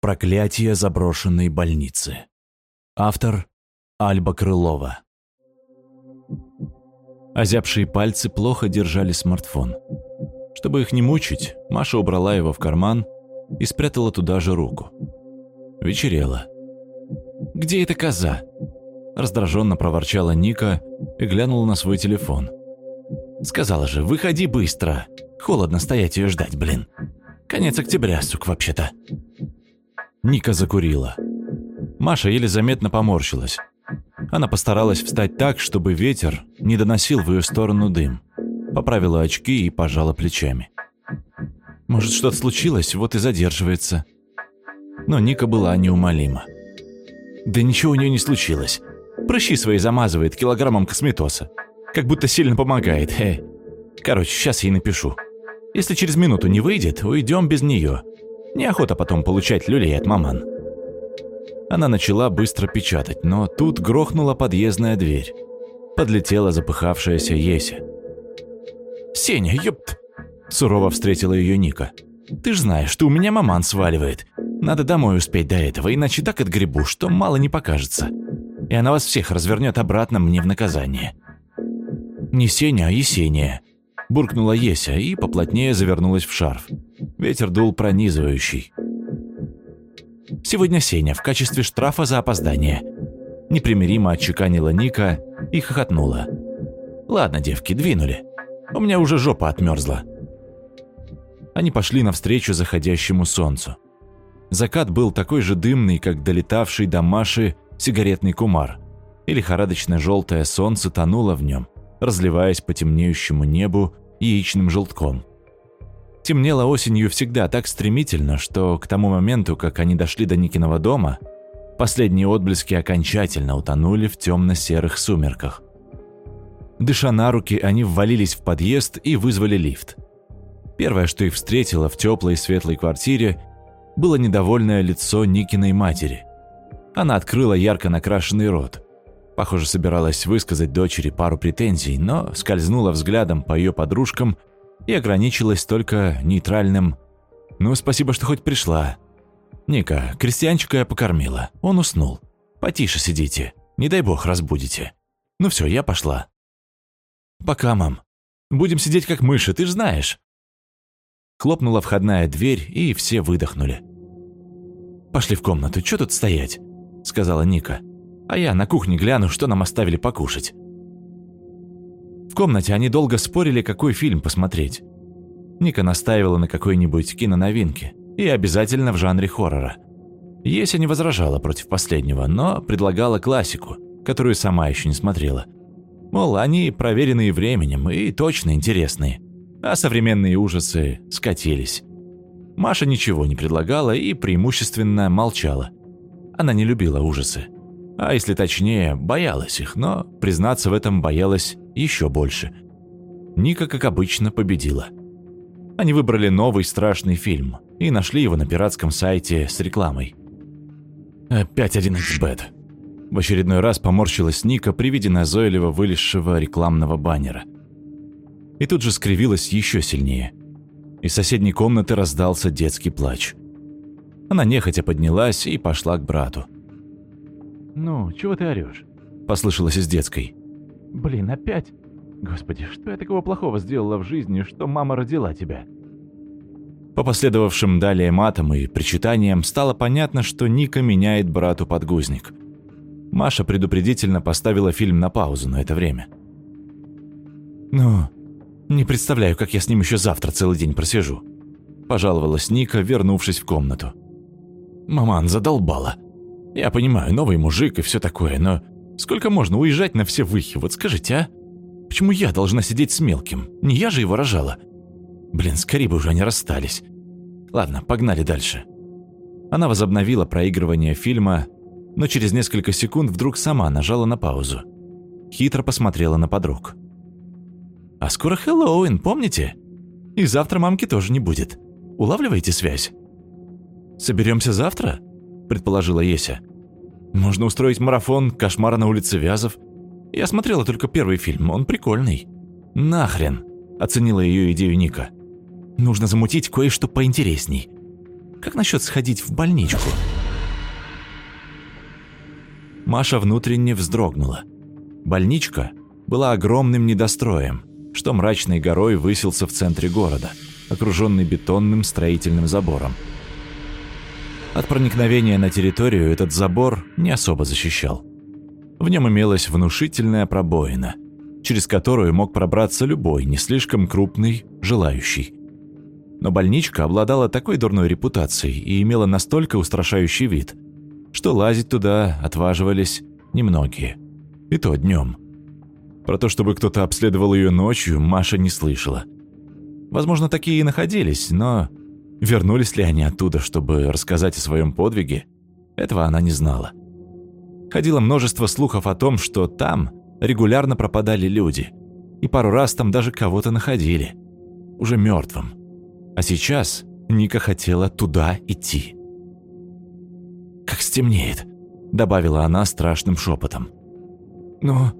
Проклятие заброшенной больницы. Автор Альба Крылова. Озябшие пальцы плохо держали смартфон. Чтобы их не мучить, Маша убрала его в карман и спрятала туда же руку. Вечерело. «Где эта коза?» Раздраженно проворчала Ника и глянула на свой телефон. «Сказала же, выходи быстро. Холодно стоять ее ждать, блин. Конец октября, сук, вообще-то». Ника закурила. Маша еле заметно поморщилась. Она постаралась встать так, чтобы ветер не доносил в ее сторону дым. Поправила очки и пожала плечами. Может, что-то случилось, вот и задерживается. Но Ника была неумолима. Да ничего у нее не случилось. Прыщи свои замазывает килограммом косметоса. Как будто сильно помогает. Э. Короче, сейчас ей напишу. Если через минуту не выйдет, уйдем без нее. Неохота потом получать люлей от маман. Она начала быстро печатать, но тут грохнула подъездная дверь. Подлетела запыхавшаяся Еся. «Сеня, ёпт!» Сурово встретила ее Ника. «Ты ж знаешь, что у меня маман сваливает. Надо домой успеть до этого, иначе так отгребу, что мало не покажется. И она вас всех развернет обратно мне в наказание». «Не Сеня, а Есения», – буркнула Еся и поплотнее завернулась в шарф. Ветер дул пронизывающий. «Сегодня Сеня в качестве штрафа за опоздание». Непримиримо отчеканила Ника и хохотнула. «Ладно, девки, двинули. У меня уже жопа отмерзла». Они пошли навстречу заходящему солнцу. Закат был такой же дымный, как долетавший до Маши сигаретный кумар, и лихорадочно-желтое солнце тонуло в нем, разливаясь по темнеющему небу яичным желтком. Темнело осенью всегда так стремительно, что к тому моменту, как они дошли до Никиного дома, последние отблески окончательно утонули в темно-серых сумерках. Дыша на руки, они ввалились в подъезд и вызвали лифт. Первое, что их встретило в теплой и светлой квартире, было недовольное лицо Никиной матери. Она открыла ярко накрашенный рот. Похоже, собиралась высказать дочери пару претензий, но скользнула взглядом по ее подружкам и ограничилась только нейтральным «Ну, спасибо, что хоть пришла». «Ника, крестьянчика я покормила, он уснул. Потише сидите, не дай бог разбудите. Ну все, я пошла». «Пока, мам. Будем сидеть как мыши, ты ж знаешь». Хлопнула входная дверь, и все выдохнули. «Пошли в комнату, что тут стоять?» – сказала Ника. «А я на кухне гляну, что нам оставили покушать». В комнате они долго спорили, какой фильм посмотреть. Ника настаивала на какой-нибудь киноновинке, и обязательно в жанре хоррора. Еся не возражала против последнего, но предлагала классику, которую сама еще не смотрела. Мол, они проверенные временем и точно интересные, а современные ужасы скатились. Маша ничего не предлагала и преимущественно молчала. Она не любила ужасы. А если точнее, боялась их, но признаться в этом боялась еще больше. Ника, как обычно, победила. Они выбрали новый страшный фильм и нашли его на пиратском сайте с рекламой. Опять один xbet В очередной раз поморщилась Ника при виде назойливо вылезшего рекламного баннера. И тут же скривилась еще сильнее. Из соседней комнаты раздался детский плач. Она нехотя поднялась и пошла к брату. «Ну, чего ты орешь?» – послышалось из детской. «Блин, опять? Господи, что я такого плохого сделала в жизни, что мама родила тебя?» По последовавшим далее матам и причитаниям стало понятно, что Ника меняет брату подгузник. Маша предупредительно поставила фильм на паузу на это время. «Ну, не представляю, как я с ним еще завтра целый день просижу», – пожаловалась Ника, вернувшись в комнату. «Маман задолбала. Я понимаю, новый мужик и все такое, но сколько можно уезжать на все выхи, вот скажите, а? Почему я должна сидеть с мелким? Не я же его рожала. Блин, скорее бы уже они расстались. Ладно, погнали дальше». Она возобновила проигрывание фильма, но через несколько секунд вдруг сама нажала на паузу. Хитро посмотрела на подруг. «А скоро Хэллоуин, помните? И завтра мамки тоже не будет. Улавливаете связь?» «Соберемся завтра?» – предположила Еся. «Можно устроить марафон «Кошмара на улице Вязов». Я смотрела только первый фильм, он прикольный». «Нахрен!» – оценила ее идею Ника. «Нужно замутить кое-что поинтересней». Как насчет сходить в больничку?» Маша внутренне вздрогнула. Больничка была огромным недостроем, что мрачной горой высился в центре города, окруженный бетонным строительным забором. От проникновения на территорию этот забор не особо защищал. В нем имелась внушительная пробоина, через которую мог пробраться любой, не слишком крупный, желающий. Но больничка обладала такой дурной репутацией и имела настолько устрашающий вид, что лазить туда отваживались немногие. И то днем. Про то, чтобы кто-то обследовал ее ночью, Маша не слышала. Возможно, такие и находились, но вернулись ли они оттуда, чтобы рассказать о своем подвиге, этого она не знала. Ходило множество слухов о том, что там регулярно пропадали люди, и пару раз там даже кого-то находили, уже мертвым. А сейчас Ника хотела туда идти. «Как стемнеет», — добавила она страшным шепотом. «Но...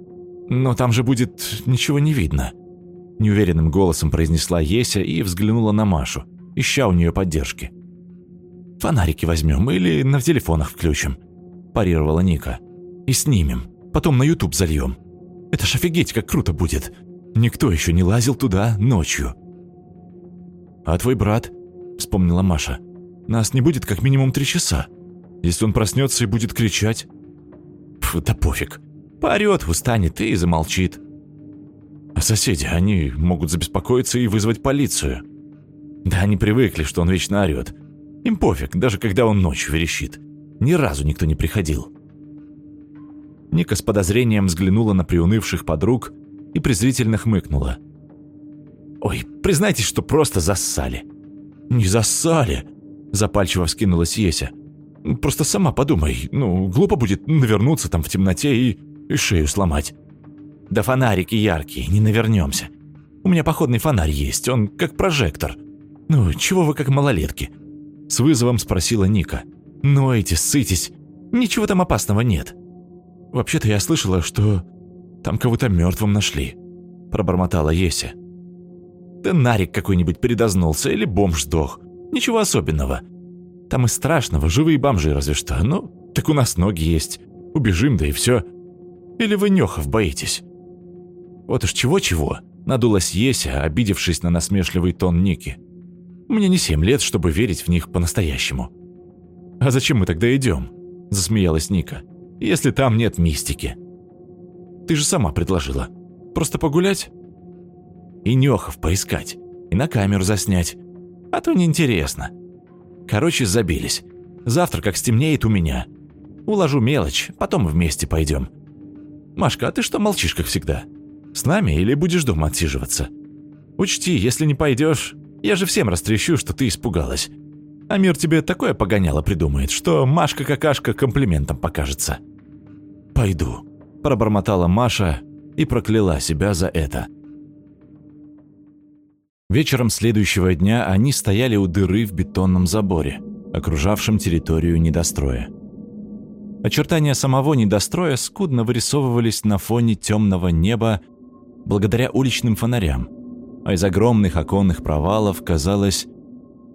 но там же будет... ничего не видно», — неуверенным голосом произнесла Еся и взглянула на Машу, ища у нее поддержки. «Фонарики возьмем или на телефонах включим», – парировала Ника. «И снимем, потом на YouTube зальем. Это ж офигеть, как круто будет. Никто еще не лазил туда ночью». «А твой брат?» – вспомнила Маша. «Нас не будет как минимум три часа. Если он проснется и будет кричать...» Фу, да пофиг. Поорет, устанет и замолчит. А соседи, они могут забеспокоиться и вызвать полицию. Да они привыкли, что он вечно орёт. Им пофиг, даже когда он ночью верещит. Ни разу никто не приходил. Ника с подозрением взглянула на приунывших подруг и презрительно хмыкнула. «Ой, признайтесь, что просто зассали». «Не зассали!» – запальчиво вскинулась Еся. «Просто сама подумай, ну, глупо будет навернуться там в темноте и, и шею сломать». «Да фонарики яркие, не навернемся. У меня походный фонарь есть, он как прожектор. Ну, чего вы как малолетки?» С вызовом спросила Ника. «Ноете, ссытесь. Ничего там опасного нет». «Вообще-то я слышала, что там кого-то мертвым нашли», пробормотала Еся. Да нарик какой-нибудь передознулся или бомж сдох. Ничего особенного. Там и страшного, живые бомжи разве что. Ну, так у нас ноги есть. Убежим, да и все. Или вы нёхов боитесь? Вот уж чего-чего, надулась Еся, обидевшись на насмешливый тон Ники. Мне не семь лет, чтобы верить в них по-настоящему. А зачем мы тогда идем? Засмеялась Ника. Если там нет мистики. Ты же сама предложила. Просто погулять? и нёхов поискать, и на камеру заснять. А то неинтересно. Короче, забились. Завтра, как стемнеет у меня. Уложу мелочь, потом вместе пойдем. Машка, а ты что молчишь, как всегда? С нами или будешь дома отсиживаться? Учти, если не пойдешь, я же всем растрещу, что ты испугалась. А мир тебе такое погоняло придумает, что Машка-какашка комплиментом покажется. «Пойду», – пробормотала Маша и прокляла себя за это. Вечером следующего дня они стояли у дыры в бетонном заборе, окружавшем территорию недостроя. Очертания самого недостроя скудно вырисовывались на фоне темного неба благодаря уличным фонарям, а из огромных оконных провалов, казалось,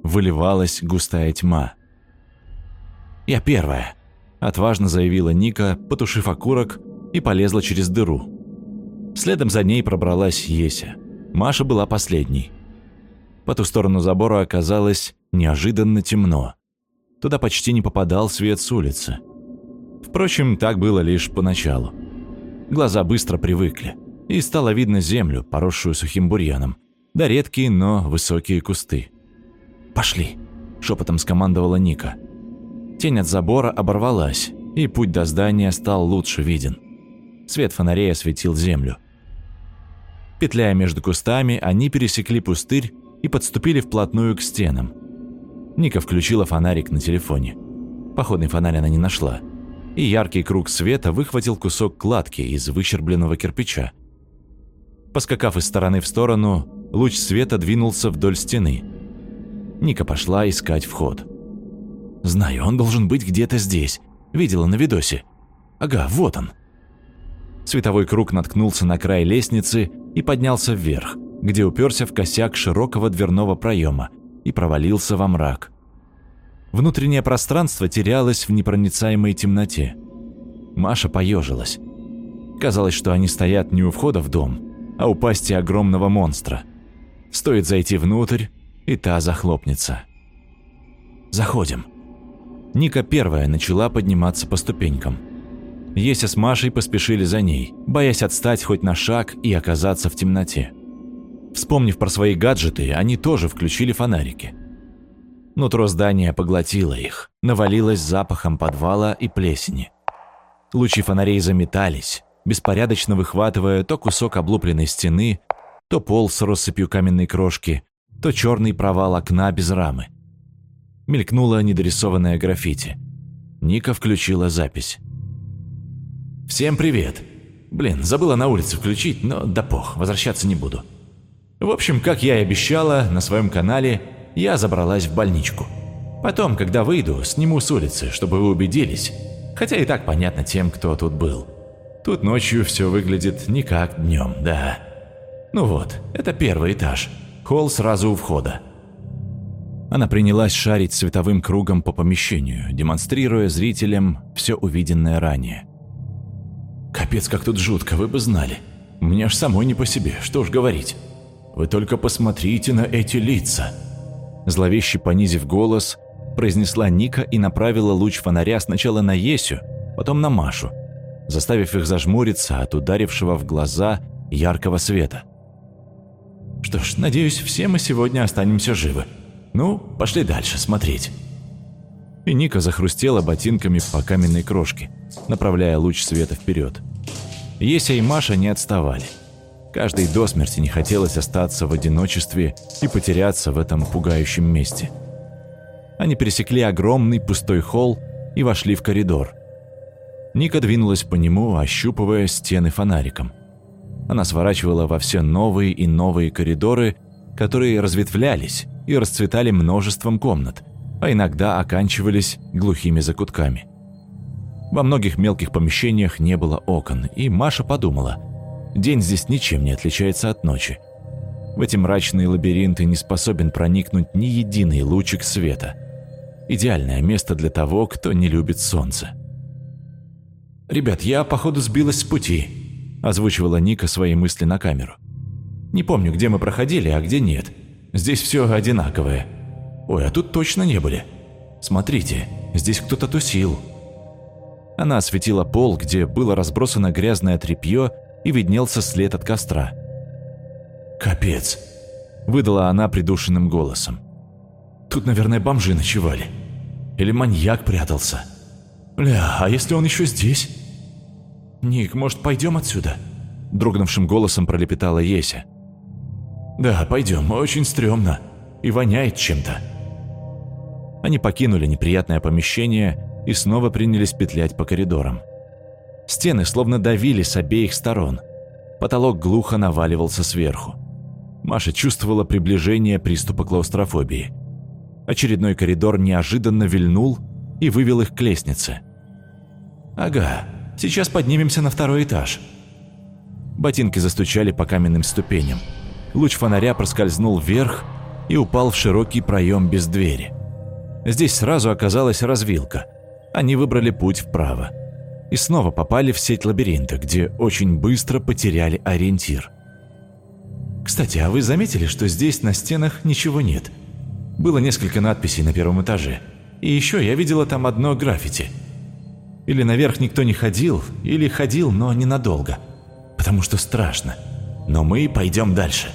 выливалась густая тьма. «Я первая», – отважно заявила Ника, потушив окурок, и полезла через дыру. Следом за ней пробралась Еся. Маша была последней – по ту сторону забора оказалось неожиданно темно. Туда почти не попадал свет с улицы. Впрочем, так было лишь поначалу. Глаза быстро привыкли, и стало видно землю, поросшую сухим бурьяном, да редкие, но высокие кусты. «Пошли!» – шепотом скомандовала Ника. Тень от забора оборвалась, и путь до здания стал лучше виден. Свет фонарей осветил землю. Петляя между кустами, они пересекли пустырь и подступили вплотную к стенам. Ника включила фонарик на телефоне. Походный фонарь она не нашла. И яркий круг света выхватил кусок кладки из выщербленного кирпича. Поскакав из стороны в сторону, луч света двинулся вдоль стены. Ника пошла искать вход. «Знаю, он должен быть где-то здесь. Видела на видосе. Ага, вот он». Световой круг наткнулся на край лестницы и поднялся вверх где уперся в косяк широкого дверного проема и провалился во мрак. Внутреннее пространство терялось в непроницаемой темноте. Маша поежилась. Казалось, что они стоят не у входа в дом, а у пасти огромного монстра. Стоит зайти внутрь, и та захлопнется. «Заходим». Ника первая начала подниматься по ступенькам. Еся с Машей поспешили за ней, боясь отстать хоть на шаг и оказаться в темноте. Вспомнив про свои гаджеты, они тоже включили фонарики. Нутро здания поглотило их, навалилось запахом подвала и плесени. Лучи фонарей заметались, беспорядочно выхватывая то кусок облупленной стены, то пол с россыпью каменной крошки, то черный провал окна без рамы. Мелькнуло недорисованное граффити. Ника включила запись. «Всем привет!» Блин, забыла на улице включить, но да пох, возвращаться не буду. В общем, как я и обещала, на своем канале я забралась в больничку. Потом, когда выйду, сниму с улицы, чтобы вы убедились. Хотя и так понятно тем, кто тут был. Тут ночью все выглядит не как днем, да. Ну вот, это первый этаж. Холл сразу у входа. Она принялась шарить световым кругом по помещению, демонстрируя зрителям все увиденное ранее. «Капец, как тут жутко, вы бы знали. Мне аж самой не по себе, что уж говорить. Вы только посмотрите на эти лица!» Зловеще понизив голос, произнесла Ника и направила луч фонаря сначала на Есю, потом на Машу – заставив их зажмуриться от ударившего в глаза яркого света. «Что ж, надеюсь, все мы сегодня останемся живы. Ну, пошли дальше смотреть». И Ника захрустела ботинками по каменной крошке, направляя луч света вперед. Еся и Маша не отставали. Каждый до смерти не хотелось остаться в одиночестве и потеряться в этом пугающем месте. Они пересекли огромный пустой холл и вошли в коридор – Ника двинулась по нему, ощупывая стены фонариком. Она сворачивала во все новые и новые коридоры, которые разветвлялись и расцветали множеством комнат, а иногда оканчивались глухими закутками. Во многих мелких помещениях не было окон, и Маша подумала, день здесь ничем не отличается от ночи. В эти мрачные лабиринты не способен проникнуть ни единый лучик света. Идеальное место для того, кто не любит солнце. «Ребят, я, походу, сбилась с пути», – озвучивала Ника свои мысли на камеру. «Не помню, где мы проходили, а где нет. Здесь все одинаковое. Ой, а тут точно не были. Смотрите, здесь кто-то тусил». Она осветила пол, где было разбросано грязное тряпье и виднелся след от костра. «Капец!» – выдала она придушенным голосом. «Тут, наверное, бомжи ночевали. Или маньяк прятался». «Бля, а если он еще здесь?» «Ник, может, пойдем отсюда?» Дрогнувшим голосом пролепетала Еся. «Да, пойдем, очень стрёмно. И воняет чем-то». Они покинули неприятное помещение и снова принялись петлять по коридорам. Стены словно давили с обеих сторон. Потолок глухо наваливался сверху. Маша чувствовала приближение приступа клаустрофобии. Очередной коридор неожиданно вильнул и вывел их к лестнице. «Ага, сейчас поднимемся на второй этаж». Ботинки застучали по каменным ступеням. Луч фонаря проскользнул вверх и упал в широкий проем без двери. Здесь сразу оказалась развилка. Они выбрали путь вправо. И снова попали в сеть лабиринта, где очень быстро потеряли ориентир. Кстати, а вы заметили, что здесь на стенах ничего нет? Было несколько надписей на первом этаже – и еще я видела там одно граффити. Или наверх никто не ходил, или ходил, но ненадолго. Потому что страшно. Но мы пойдем дальше.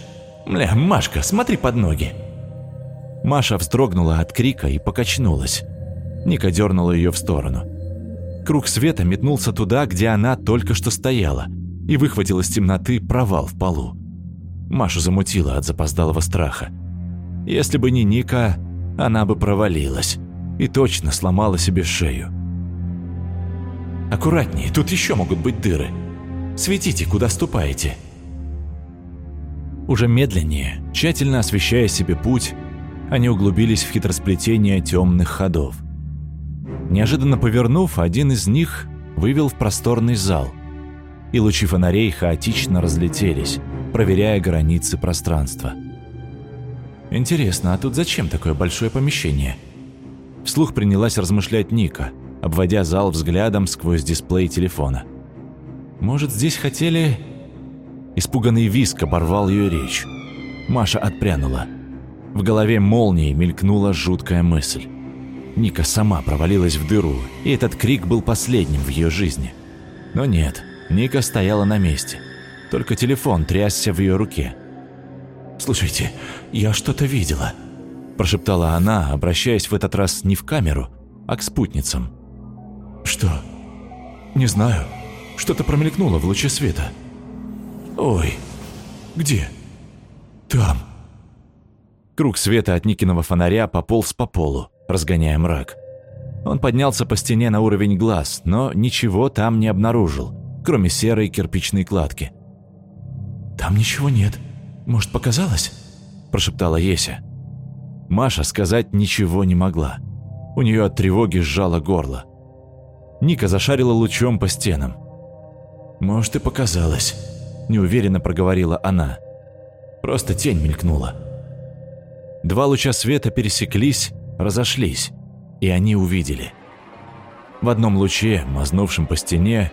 Мля, Машка, смотри под ноги. Маша вздрогнула от крика и покачнулась. Ника дернула ее в сторону. Круг света метнулся туда, где она только что стояла, и выхватил из темноты провал в полу. Машу замутила от запоздалого страха. Если бы не Ника, она бы провалилась и точно сломала себе шею. «Аккуратнее, тут еще могут быть дыры. Светите, куда ступаете». Уже медленнее, тщательно освещая себе путь, они углубились в хитросплетение темных ходов. Неожиданно повернув, один из них вывел в просторный зал, и лучи фонарей хаотично разлетелись, проверяя границы пространства. «Интересно, а тут зачем такое большое помещение?» Вслух принялась размышлять Ника, обводя зал взглядом сквозь дисплей телефона. «Может, здесь хотели...» Испуганный виск оборвал ее речь. Маша отпрянула. В голове молнией мелькнула жуткая мысль. Ника сама провалилась в дыру, и этот крик был последним в ее жизни. Но нет, Ника стояла на месте. Только телефон трясся в ее руке. «Слушайте, я что-то видела», – прошептала она, обращаясь в этот раз не в камеру, а к спутницам. «Что?» «Не знаю. Что-то промелькнуло в луче света». «Ой, где?» «Там». Круг света от Никиного фонаря пополз по полу, разгоняя мрак. Он поднялся по стене на уровень глаз, но ничего там не обнаружил, кроме серой кирпичной кладки. «Там ничего нет. Может, показалось?» – прошептала Еся. Маша сказать ничего не могла. У нее от тревоги сжало горло. Ника зашарила лучом по стенам. «Может, и показалось», – неуверенно проговорила она. Просто тень мелькнула. Два луча света пересеклись, разошлись, и они увидели. В одном луче, мазнувшем по стене,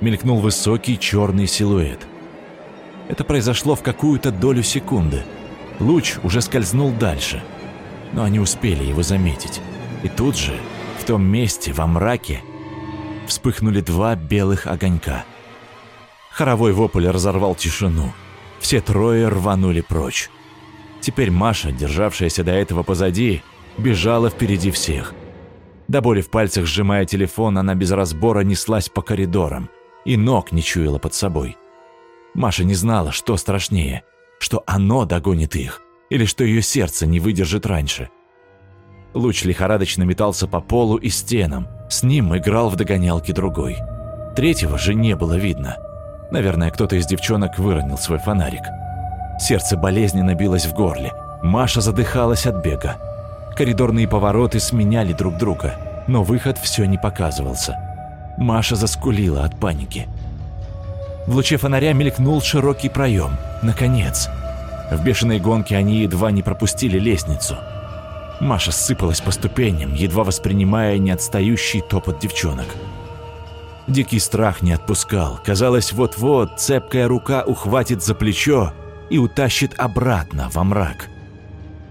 мелькнул высокий черный силуэт. Это произошло в какую-то долю секунды. Луч уже скользнул дальше, но они успели его заметить. И тут же, в том месте, во мраке, вспыхнули два белых огонька. Хоровой вопль разорвал тишину. Все трое рванули прочь. Теперь Маша, державшаяся до этого позади, бежала впереди всех. До боли в пальцах сжимая телефон, она без разбора неслась по коридорам и ног не чуяла под собой. Маша не знала, что страшнее, что оно догонит их, или что ее сердце не выдержит раньше. Луч лихорадочно метался по полу и стенам, с ним играл в догонялки другой. Третьего же не было видно. Наверное, кто-то из девчонок выронил свой фонарик. Сердце болезненно билось в горле. Маша задыхалась от бега. Коридорные повороты сменяли друг друга, но выход все не показывался. Маша заскулила от паники. В луче фонаря мелькнул широкий проем. Наконец. В бешеной гонке они едва не пропустили лестницу. Маша сыпалась по ступеням, едва воспринимая неотстающий топот девчонок. Дикий страх не отпускал. Казалось, вот-вот цепкая рука ухватит за плечо и утащит обратно во мрак.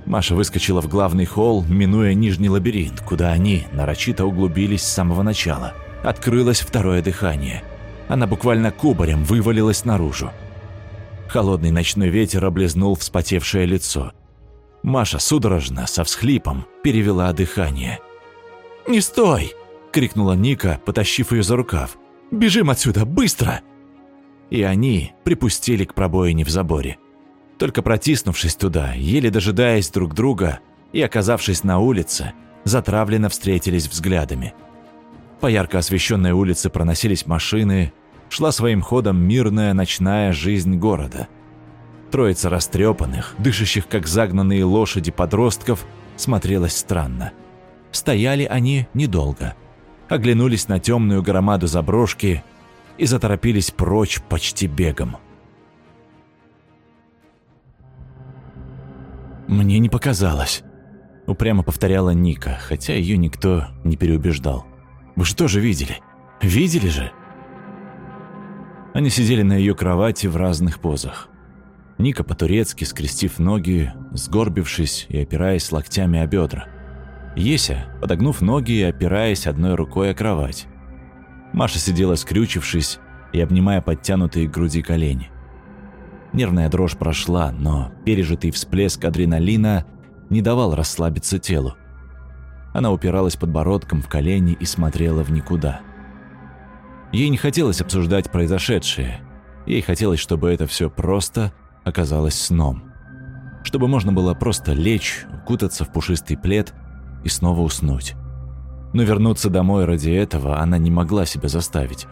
Маша выскочила в главный холл, минуя нижний лабиринт, куда они нарочито углубились с самого начала. Открылось второе дыхание. Она буквально кубарем вывалилась наружу. Холодный ночной ветер облизнул вспотевшее лицо. Маша судорожно, со всхлипом, перевела дыхание. «Не стой!» – крикнула Ника, потащив ее за рукав. «Бежим отсюда, быстро!» И они припустили к пробоине в заборе. Только протиснувшись туда, еле дожидаясь друг друга и оказавшись на улице, затравленно встретились взглядами. По ярко освещенной улице проносились машины, шла своим ходом мирная ночная жизнь города. Троица растрепанных, дышащих как загнанные лошади подростков, смотрелась странно. Стояли они недолго. Оглянулись на темную громаду заброшки и заторопились прочь почти бегом. «Мне не показалось», — упрямо повторяла Ника, хотя ее никто не переубеждал. «Вы же видели? Видели же?» Они сидели на ее кровати в разных позах. Ника по-турецки, скрестив ноги, сгорбившись и опираясь локтями о бедра. Еся, подогнув ноги и опираясь одной рукой о кровать. Маша сидела скрючившись и обнимая подтянутые к груди колени. Нервная дрожь прошла, но пережитый всплеск адреналина не давал расслабиться телу. Она упиралась подбородком в колени и смотрела в никуда. Ей не хотелось обсуждать произошедшее. Ей хотелось, чтобы это все просто оказалось сном. Чтобы можно было просто лечь, укутаться в пушистый плед и снова уснуть. Но вернуться домой ради этого она не могла себя заставить.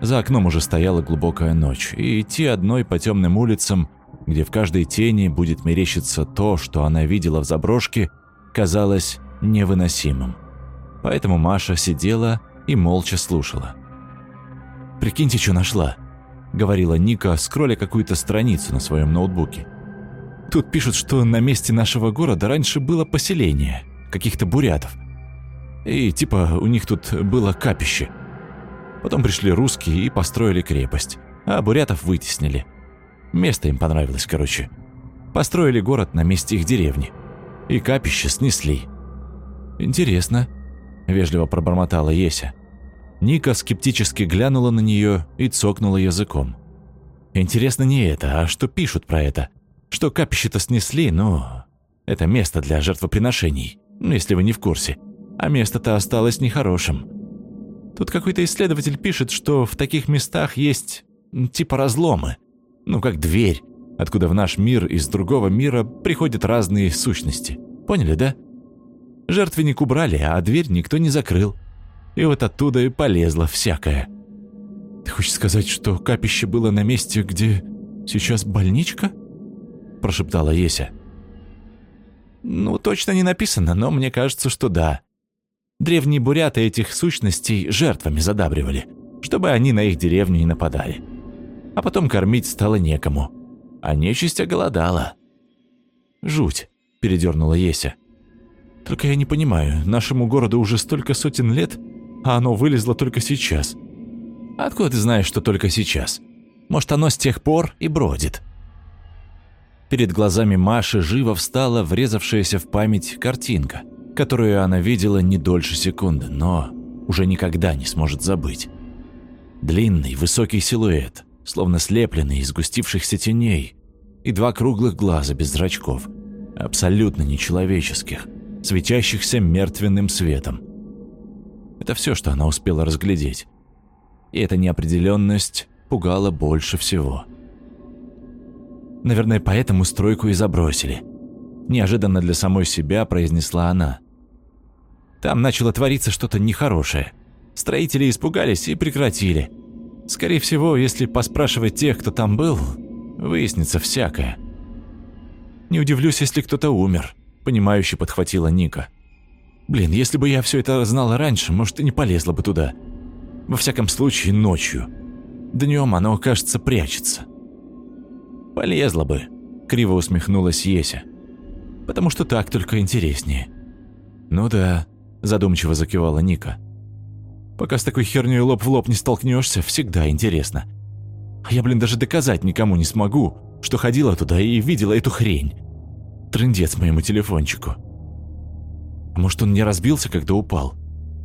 За окном уже стояла глубокая ночь, и идти одной по темным улицам, где в каждой тени будет мерещиться то, что она видела в заброшке, казалось невыносимым. Поэтому Маша сидела и молча слушала. «Прикиньте, что нашла», — говорила Ника, скролля какую-то страницу на своем ноутбуке. «Тут пишут, что на месте нашего города раньше было поселение, каких-то бурятов. И типа у них тут было капище. Потом пришли русские и построили крепость, а бурятов вытеснили. Место им понравилось, короче. Построили город на месте их деревни. И капище снесли. «Интересно», – вежливо пробормотала Еся. Ника скептически глянула на нее и цокнула языком. «Интересно не это, а что пишут про это? Что капище-то снесли, но это место для жертвоприношений, если вы не в курсе. А место-то осталось нехорошим. Тут какой-то исследователь пишет, что в таких местах есть типа разломы. Ну, как дверь, откуда в наш мир из другого мира приходят разные сущности. Поняли, да? Жертвенник убрали, а дверь никто не закрыл. И вот оттуда и полезло всякое. Ты хочешь сказать, что капище было на месте, где сейчас больничка? Прошептала Еся. Ну, точно не написано, но мне кажется, что да. Древние буряты этих сущностей жертвами задабривали, чтобы они на их деревню не нападали. А потом кормить стало некому. А нечисть оголодала. «Жуть», – передернула Еся. «Только я не понимаю, нашему городу уже столько сотен лет, а оно вылезло только сейчас. Откуда ты знаешь, что только сейчас? Может, оно с тех пор и бродит?» Перед глазами Маши живо встала врезавшаяся в память картинка – которую она видела не дольше секунды, но уже никогда не сможет забыть. Длинный, высокий силуэт, словно слепленный из густившихся теней, и два круглых глаза без зрачков, абсолютно нечеловеческих, светящихся мертвенным светом. Это все, что она успела разглядеть. И эта неопределенность пугала больше всего. Наверное, поэтому стройку и забросили. Неожиданно для самой себя произнесла она. Там начало твориться что-то нехорошее. Строители испугались и прекратили. Скорее всего, если поспрашивать тех, кто там был, выяснится всякое. Не удивлюсь, если кто-то умер, понимающе подхватила Ника. Блин, если бы я все это знала раньше, может, и не полезла бы туда. Во всяком случае, ночью. Днем оно, кажется, прячется. Полезла бы, криво усмехнулась Еся. Потому что так только интереснее. Ну да, задумчиво закивала Ника. Пока с такой херней лоб в лоб не столкнешься, всегда интересно. А я, блин, даже доказать никому не смогу, что ходила туда и видела эту хрень. Трындец моему телефончику. Может, он не разбился, когда упал?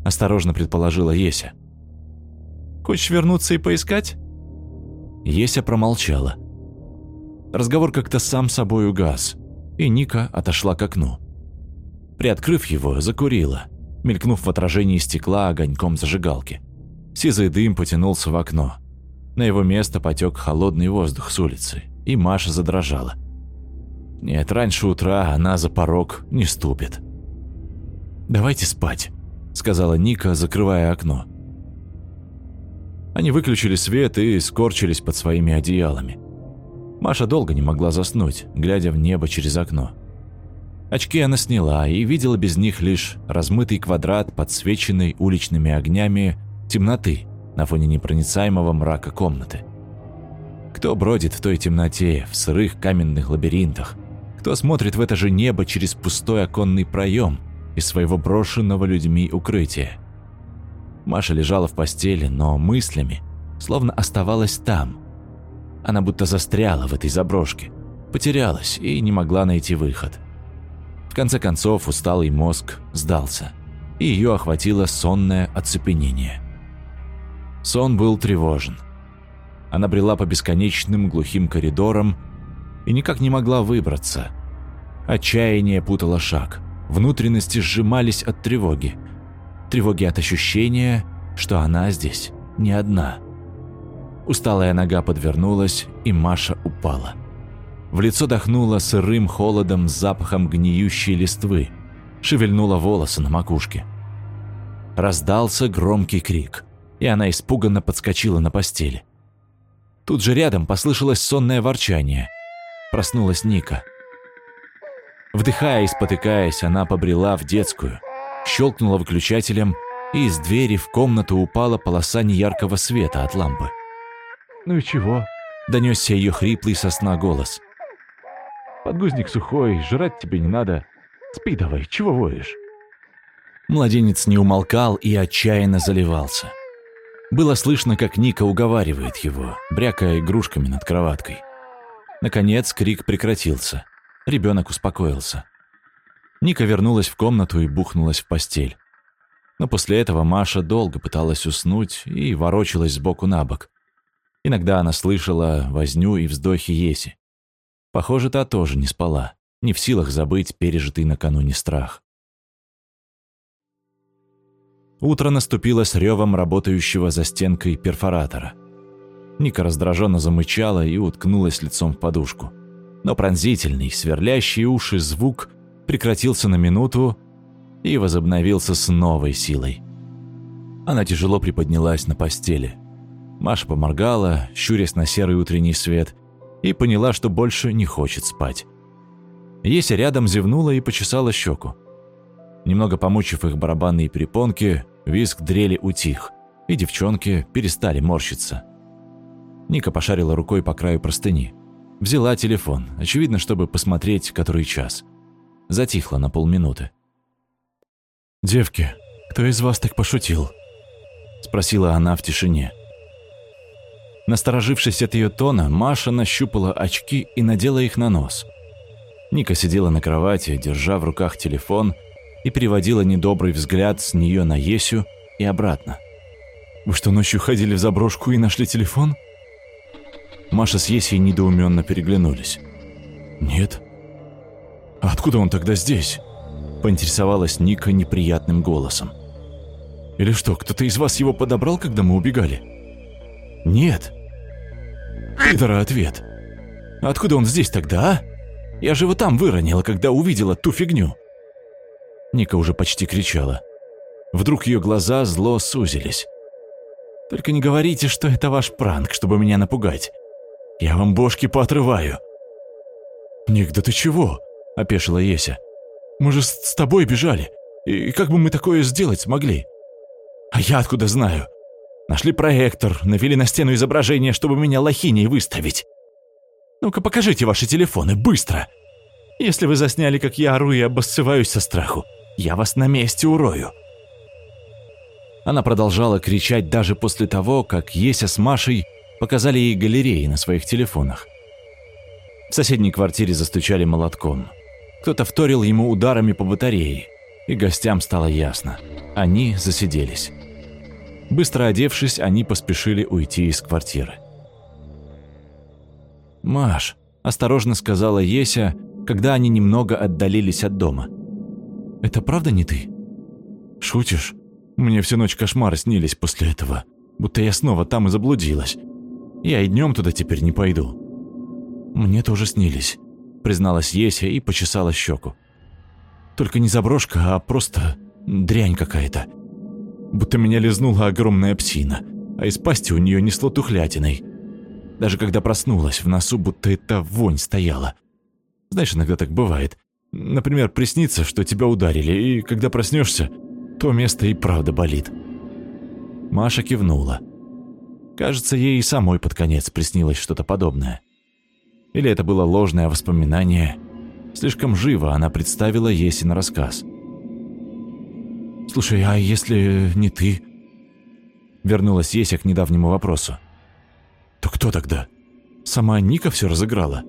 Осторожно предположила Еся. Хочешь вернуться и поискать? Еся промолчала. Разговор как-то сам собой угас, и Ника отошла к окну. Приоткрыв его, закурила – мелькнув в отражении стекла огоньком зажигалки. Сизый дым потянулся в окно. На его место потек холодный воздух с улицы, и Маша задрожала. Нет, раньше утра она за порог не ступит. «Давайте спать», — сказала Ника, закрывая окно. Они выключили свет и скорчились под своими одеялами. Маша долго не могла заснуть, глядя в небо через окно. Очки она сняла и видела без них лишь размытый квадрат, подсвеченный уличными огнями темноты на фоне непроницаемого мрака комнаты. Кто бродит в той темноте, в сырых каменных лабиринтах? Кто смотрит в это же небо через пустой оконный проем из своего брошенного людьми укрытия? Маша лежала в постели, но мыслями словно оставалась там. Она будто застряла в этой заброшке, потерялась и не могла найти выход. В конце концов, усталый мозг сдался, и ее охватило сонное оцепенение. Сон был тревожен. Она брела по бесконечным глухим коридорам и никак не могла выбраться. Отчаяние путало шаг, внутренности сжимались от тревоги. Тревоги от ощущения, что она здесь не одна. Усталая нога подвернулась, и Маша упала. В лицо дохнуло сырым холодом с запахом гниющей листвы. Шевельнула волосы на макушке. Раздался громкий крик, и она испуганно подскочила на постели. Тут же рядом послышалось сонное ворчание. Проснулась Ника. Вдыхая и спотыкаясь, она побрела в детскую, щелкнула выключателем, и из двери в комнату упала полоса неяркого света от лампы. «Ну и чего?» – донесся ее хриплый сосна голос. Подгузник сухой, жрать тебе не надо. Спи давай, чего воешь?» Младенец не умолкал и отчаянно заливался. Было слышно, как Ника уговаривает его, брякая игрушками над кроваткой. Наконец крик прекратился. Ребенок успокоился. Ника вернулась в комнату и бухнулась в постель. Но после этого Маша долго пыталась уснуть и ворочалась сбоку на бок. Иногда она слышала возню и вздохи Еси. Похоже, та тоже не спала, не в силах забыть пережитый накануне страх. Утро наступило с ревом работающего за стенкой перфоратора. Ника раздраженно замычала и уткнулась лицом в подушку. Но пронзительный, сверлящий уши звук прекратился на минуту и возобновился с новой силой. Она тяжело приподнялась на постели. Маша поморгала, щурясь на серый утренний свет, и поняла, что больше не хочет спать. Еся рядом зевнула и почесала щеку. Немного помучив их барабанные перепонки, визг дрели утих, и девчонки перестали морщиться. Ника пошарила рукой по краю простыни. Взяла телефон, очевидно, чтобы посмотреть, который час. Затихла на полминуты. «Девки, кто из вас так пошутил?» Спросила она в тишине. Насторожившись от ее тона, Маша нащупала очки и надела их на нос. Ника сидела на кровати, держа в руках телефон, и переводила недобрый взгляд с нее на Есю и обратно. «Вы что, ночью ходили в заброшку и нашли телефон?» Маша с Есей недоуменно переглянулись. «Нет». «А откуда он тогда здесь?» Поинтересовалась Ника неприятным голосом. «Или что, кто-то из вас его подобрал, когда мы убегали?» «Нет», Пидора ответ. Откуда он здесь тогда, а? Я же его там выронила, когда увидела ту фигню. Ника уже почти кричала. Вдруг ее глаза зло сузились. «Только не говорите, что это ваш пранк, чтобы меня напугать. Я вам бошки поотрываю». «Ник, да ты чего?» – опешила Еся. «Мы же с тобой бежали. И как бы мы такое сделать смогли?» «А я откуда знаю? Нашли проектор, навели на стену изображение, чтобы меня лохиней выставить. Ну-ка покажите ваши телефоны, быстро! Если вы засняли, как я ору и обоссываюсь со страху, я вас на месте урою. Она продолжала кричать даже после того, как Еся с Машей показали ей галереи на своих телефонах. В соседней квартире застучали молотком. Кто-то вторил ему ударами по батарее, и гостям стало ясно. Они засиделись. Быстро одевшись, они поспешили уйти из квартиры. «Маш», – осторожно сказала Еся, когда они немного отдалились от дома. «Это правда не ты?» «Шутишь? Мне всю ночь кошмары снились после этого, будто я снова там и заблудилась. Я и днем туда теперь не пойду». «Мне тоже снились», – призналась Еся и почесала щеку. «Только не заброшка, а просто дрянь какая-то будто меня лизнула огромная псина, а из пасти у нее несло тухлятиной. Даже когда проснулась, в носу будто эта вонь стояла. Знаешь, иногда так бывает. Например, приснится, что тебя ударили, и когда проснешься, то место и правда болит. Маша кивнула. Кажется, ей самой под конец приснилось что-то подобное. Или это было ложное воспоминание. Слишком живо она представила Есин рассказ – «Слушай, а если не ты?» Вернулась Еся к недавнему вопросу. «То кто тогда? Сама Ника все разыграла?»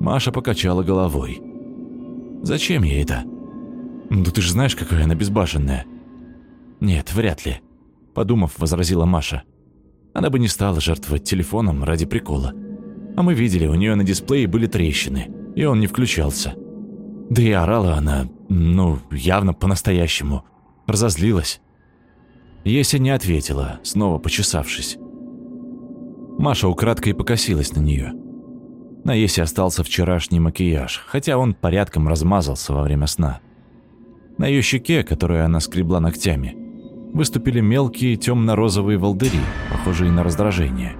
Маша покачала головой. «Зачем ей это?» «Да ты же знаешь, какая она безбашенная». «Нет, вряд ли», – подумав, возразила Маша. Она бы не стала жертвовать телефоном ради прикола. А мы видели, у нее на дисплее были трещины, и он не включался. Да и орала она, ну, явно по-настоящему. Разозлилась. Еся не ответила, снова почесавшись. Маша украдкой покосилась на нее. На Есе остался вчерашний макияж, хотя он порядком размазался во время сна. На ее щеке, которую она скребла ногтями, выступили мелкие темно-розовые волдыри, похожие на раздражение.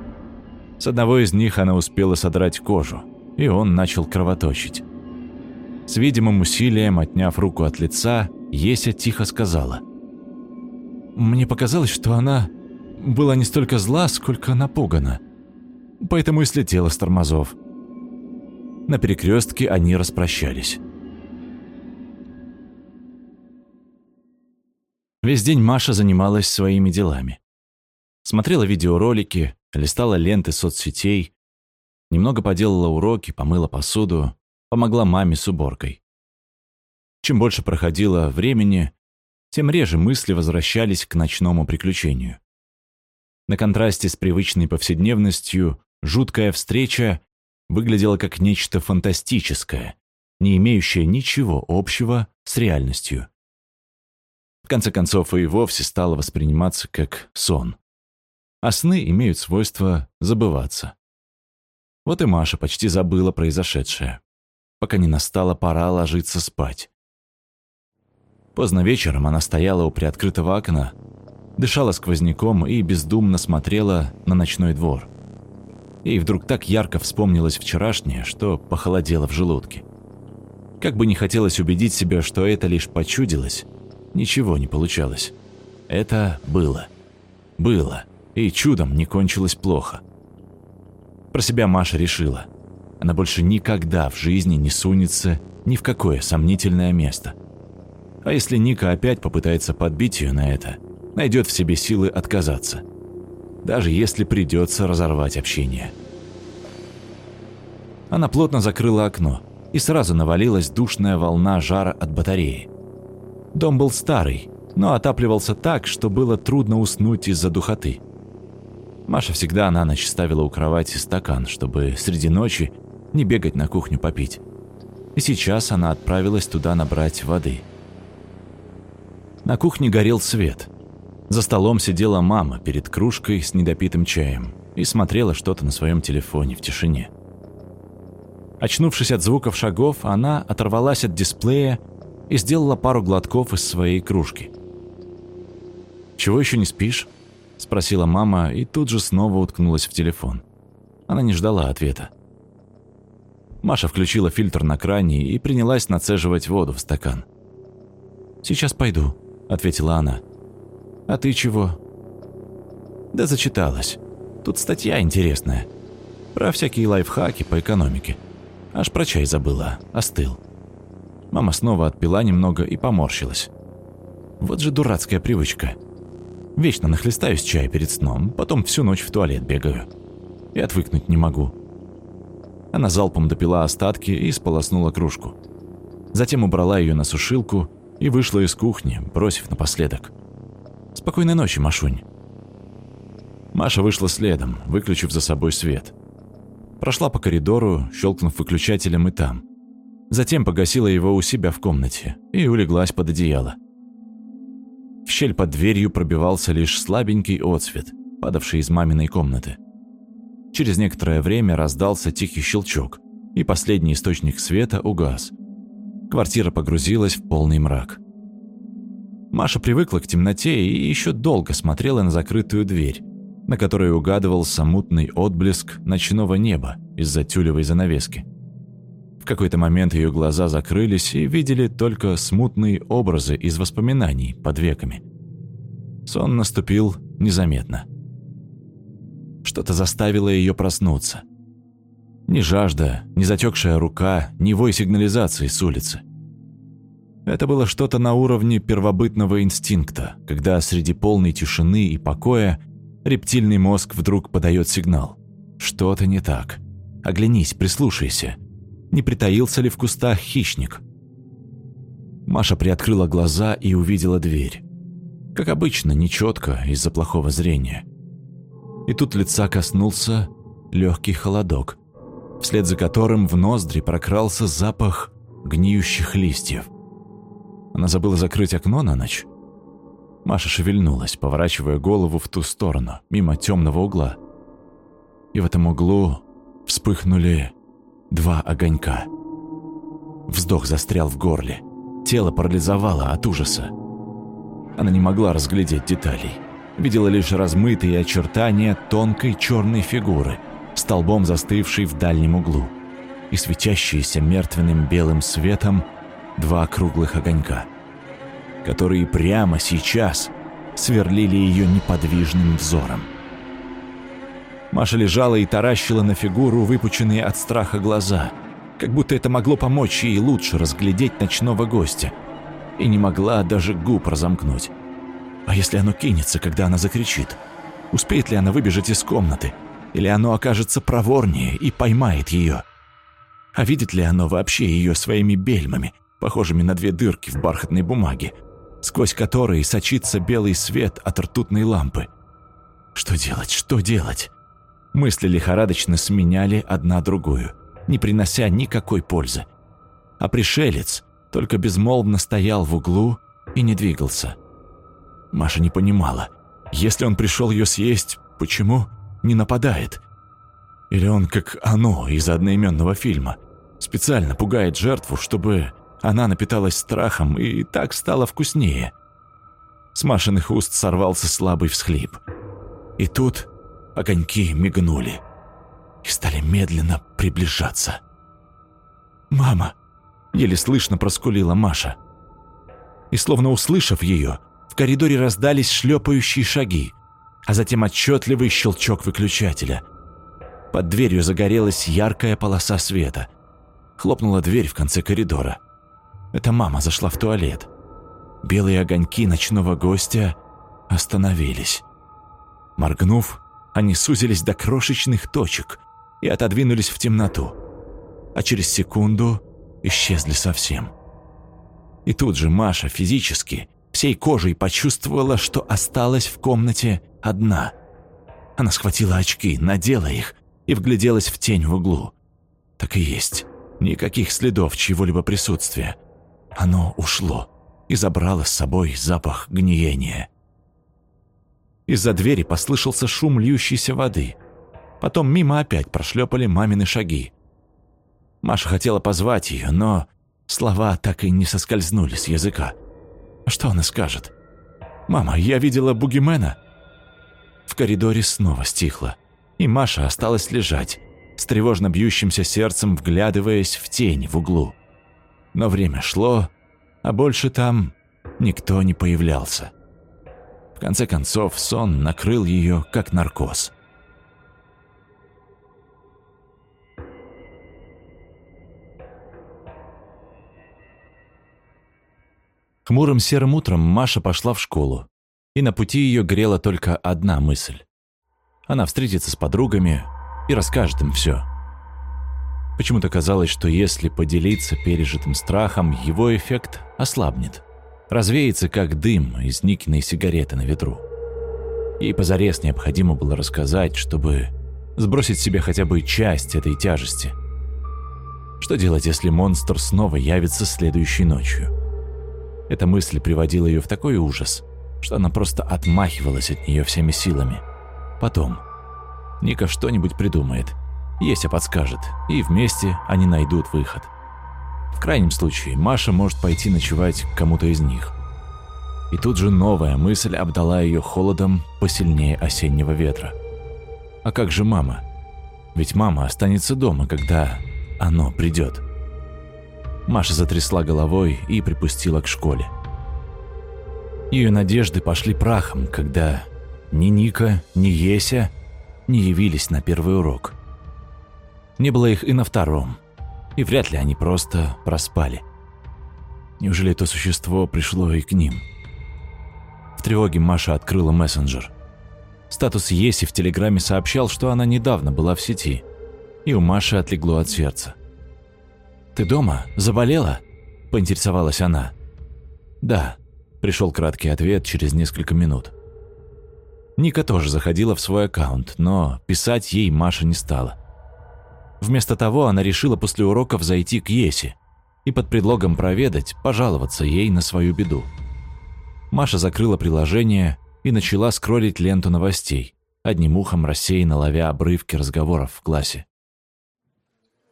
С одного из них она успела содрать кожу, и он начал кровоточить. С видимым усилием, отняв руку от лица, Еся тихо сказала. «Мне показалось, что она была не столько зла, сколько напугана. Поэтому и слетела с тормозов». На перекрестке они распрощались. Весь день Маша занималась своими делами. Смотрела видеоролики, листала ленты соцсетей, немного поделала уроки, помыла посуду, помогла маме с уборкой. Чем больше проходило времени, тем реже мысли возвращались к ночному приключению. На контрасте с привычной повседневностью жуткая встреча выглядела как нечто фантастическое, не имеющее ничего общего с реальностью. В конце концов, и вовсе стало восприниматься как сон. А сны имеют свойство забываться. Вот и Маша почти забыла произошедшее, пока не настала пора ложиться спать. Поздно вечером она стояла у приоткрытого окна, дышала сквозняком и бездумно смотрела на ночной двор. И вдруг так ярко вспомнилось вчерашнее, что похолодело в желудке. Как бы не хотелось убедить себя, что это лишь почудилось, ничего не получалось. Это было. Было. И чудом не кончилось плохо. Про себя Маша решила. Она больше никогда в жизни не сунется ни в какое сомнительное место. А если Ника опять попытается подбить ее на это, найдет в себе силы отказаться. Даже если придется разорвать общение. Она плотно закрыла окно, и сразу навалилась душная волна жара от батареи. Дом был старый, но отапливался так, что было трудно уснуть из-за духоты. Маша всегда на ночь ставила у кровати стакан, чтобы среди ночи не бегать на кухню попить. И сейчас она отправилась туда набрать воды – на кухне горел свет. За столом сидела мама перед кружкой с недопитым чаем и смотрела что-то на своем телефоне в тишине. Очнувшись от звуков шагов, она оторвалась от дисплея и сделала пару глотков из своей кружки. «Чего еще не спишь?» – спросила мама и тут же снова уткнулась в телефон. Она не ждала ответа. Маша включила фильтр на кране и принялась нацеживать воду в стакан. «Сейчас пойду», ответила она. «А ты чего?» «Да зачиталась. Тут статья интересная. Про всякие лайфхаки по экономике. Аж про чай забыла, остыл». Мама снова отпила немного и поморщилась. Вот же дурацкая привычка. Вечно нахлестаюсь чая перед сном, потом всю ночь в туалет бегаю. И отвыкнуть не могу. Она залпом допила остатки и сполоснула кружку. Затем убрала ее на сушилку и вышла из кухни, бросив напоследок. «Спокойной ночи, Машунь». Маша вышла следом, выключив за собой свет. Прошла по коридору, щелкнув выключателем и там. Затем погасила его у себя в комнате и улеглась под одеяло. В щель под дверью пробивался лишь слабенький отсвет, падавший из маминой комнаты. Через некоторое время раздался тихий щелчок, и последний источник света угас – Квартира погрузилась в полный мрак. Маша привыкла к темноте и еще долго смотрела на закрытую дверь, на которой угадывался мутный отблеск ночного неба из-за тюлевой занавески. В какой-то момент ее глаза закрылись и видели только смутные образы из воспоминаний под веками. Сон наступил незаметно. Что-то заставило ее проснуться – ни жажда, ни затекшая рука, ни вой сигнализации с улицы. Это было что-то на уровне первобытного инстинкта, когда среди полной тишины и покоя рептильный мозг вдруг подает сигнал. Что-то не так. Оглянись, прислушайся. Не притаился ли в кустах хищник? Маша приоткрыла глаза и увидела дверь. Как обычно, нечетко из-за плохого зрения. И тут лица коснулся легкий холодок вслед за которым в ноздри прокрался запах гниющих листьев. Она забыла закрыть окно на ночь. Маша шевельнулась, поворачивая голову в ту сторону, мимо темного угла. И в этом углу вспыхнули два огонька. Вздох застрял в горле. Тело парализовало от ужаса. Она не могла разглядеть деталей. Видела лишь размытые очертания тонкой черной фигуры – столбом застывший в дальнем углу, и светящиеся мертвенным белым светом два круглых огонька, которые прямо сейчас сверлили ее неподвижным взором. Маша лежала и таращила на фигуру выпученные от страха глаза, как будто это могло помочь ей лучше разглядеть ночного гостя, и не могла даже губ разомкнуть. А если оно кинется, когда она закричит? Успеет ли она выбежать из комнаты? Или оно окажется проворнее и поймает ее? А видит ли оно вообще ее своими бельмами, похожими на две дырки в бархатной бумаге, сквозь которые сочится белый свет от ртутной лампы? Что делать, что делать? Мысли лихорадочно сменяли одна другую, не принося никакой пользы. А пришелец только безмолвно стоял в углу и не двигался. Маша не понимала, если он пришел ее съесть, почему не нападает? Или он, как оно из одноименного фильма, специально пугает жертву, чтобы она напиталась страхом и так стала вкуснее? С Машиных уст сорвался слабый всхлип. И тут огоньки мигнули и стали медленно приближаться. «Мама!» – еле слышно проскулила Маша. И словно услышав ее, в коридоре раздались шлепающие шаги, а затем отчетливый щелчок выключателя. Под дверью загорелась яркая полоса света. Хлопнула дверь в конце коридора. Это мама зашла в туалет. Белые огоньки ночного гостя остановились. Моргнув, они сузились до крошечных точек и отодвинулись в темноту, а через секунду исчезли совсем. И тут же Маша физически, всей кожей почувствовала, что осталась в комнате одна. Она схватила очки, надела их и вгляделась в тень в углу. Так и есть. Никаких следов чьего-либо присутствия. Оно ушло и забрало с собой запах гниения. Из-за двери послышался шум льющейся воды. Потом мимо опять прошлепали мамины шаги. Маша хотела позвать ее, но слова так и не соскользнули с языка. Что она скажет? «Мама, я видела бугимена». В коридоре снова стихло, и Маша осталась лежать, с тревожно бьющимся сердцем вглядываясь в тень в углу. Но время шло, а больше там никто не появлялся конце концов, сон накрыл ее, как наркоз. Хмурым серым утром Маша пошла в школу, и на пути ее грела только одна мысль. Она встретится с подругами и расскажет им все. Почему-то казалось, что если поделиться пережитым страхом, его эффект ослабнет развеется, как дым из Никиной сигареты на ветру. Ей позарез необходимо было рассказать, чтобы сбросить себе хотя бы часть этой тяжести. Что делать, если монстр снова явится следующей ночью? Эта мысль приводила ее в такой ужас, что она просто отмахивалась от нее всеми силами. Потом Ника что-нибудь придумает, Еся подскажет, и вместе они найдут выход. Крайнем случае, Маша может пойти ночевать к кому-то из них. И тут же новая мысль обдала ее холодом посильнее осеннего ветра. А как же мама? Ведь мама останется дома, когда оно придет. Маша затрясла головой и припустила к школе. Ее надежды пошли прахом, когда ни Ника, ни Еся не явились на первый урок. Не было их и на втором и вряд ли они просто проспали. Неужели то существо пришло и к ним? В тревоге Маша открыла мессенджер. Статус Еси в Телеграме сообщал, что она недавно была в сети, и у Маши отлегло от сердца. «Ты дома? Заболела?» – поинтересовалась она. «Да», – пришел краткий ответ через несколько минут. Ника тоже заходила в свой аккаунт, но писать ей Маша не стала. Вместо того она решила после уроков зайти к Есе и под предлогом проведать, пожаловаться ей на свою беду. Маша закрыла приложение и начала скроллить ленту новостей, одним ухом рассеянно ловя обрывки разговоров в классе.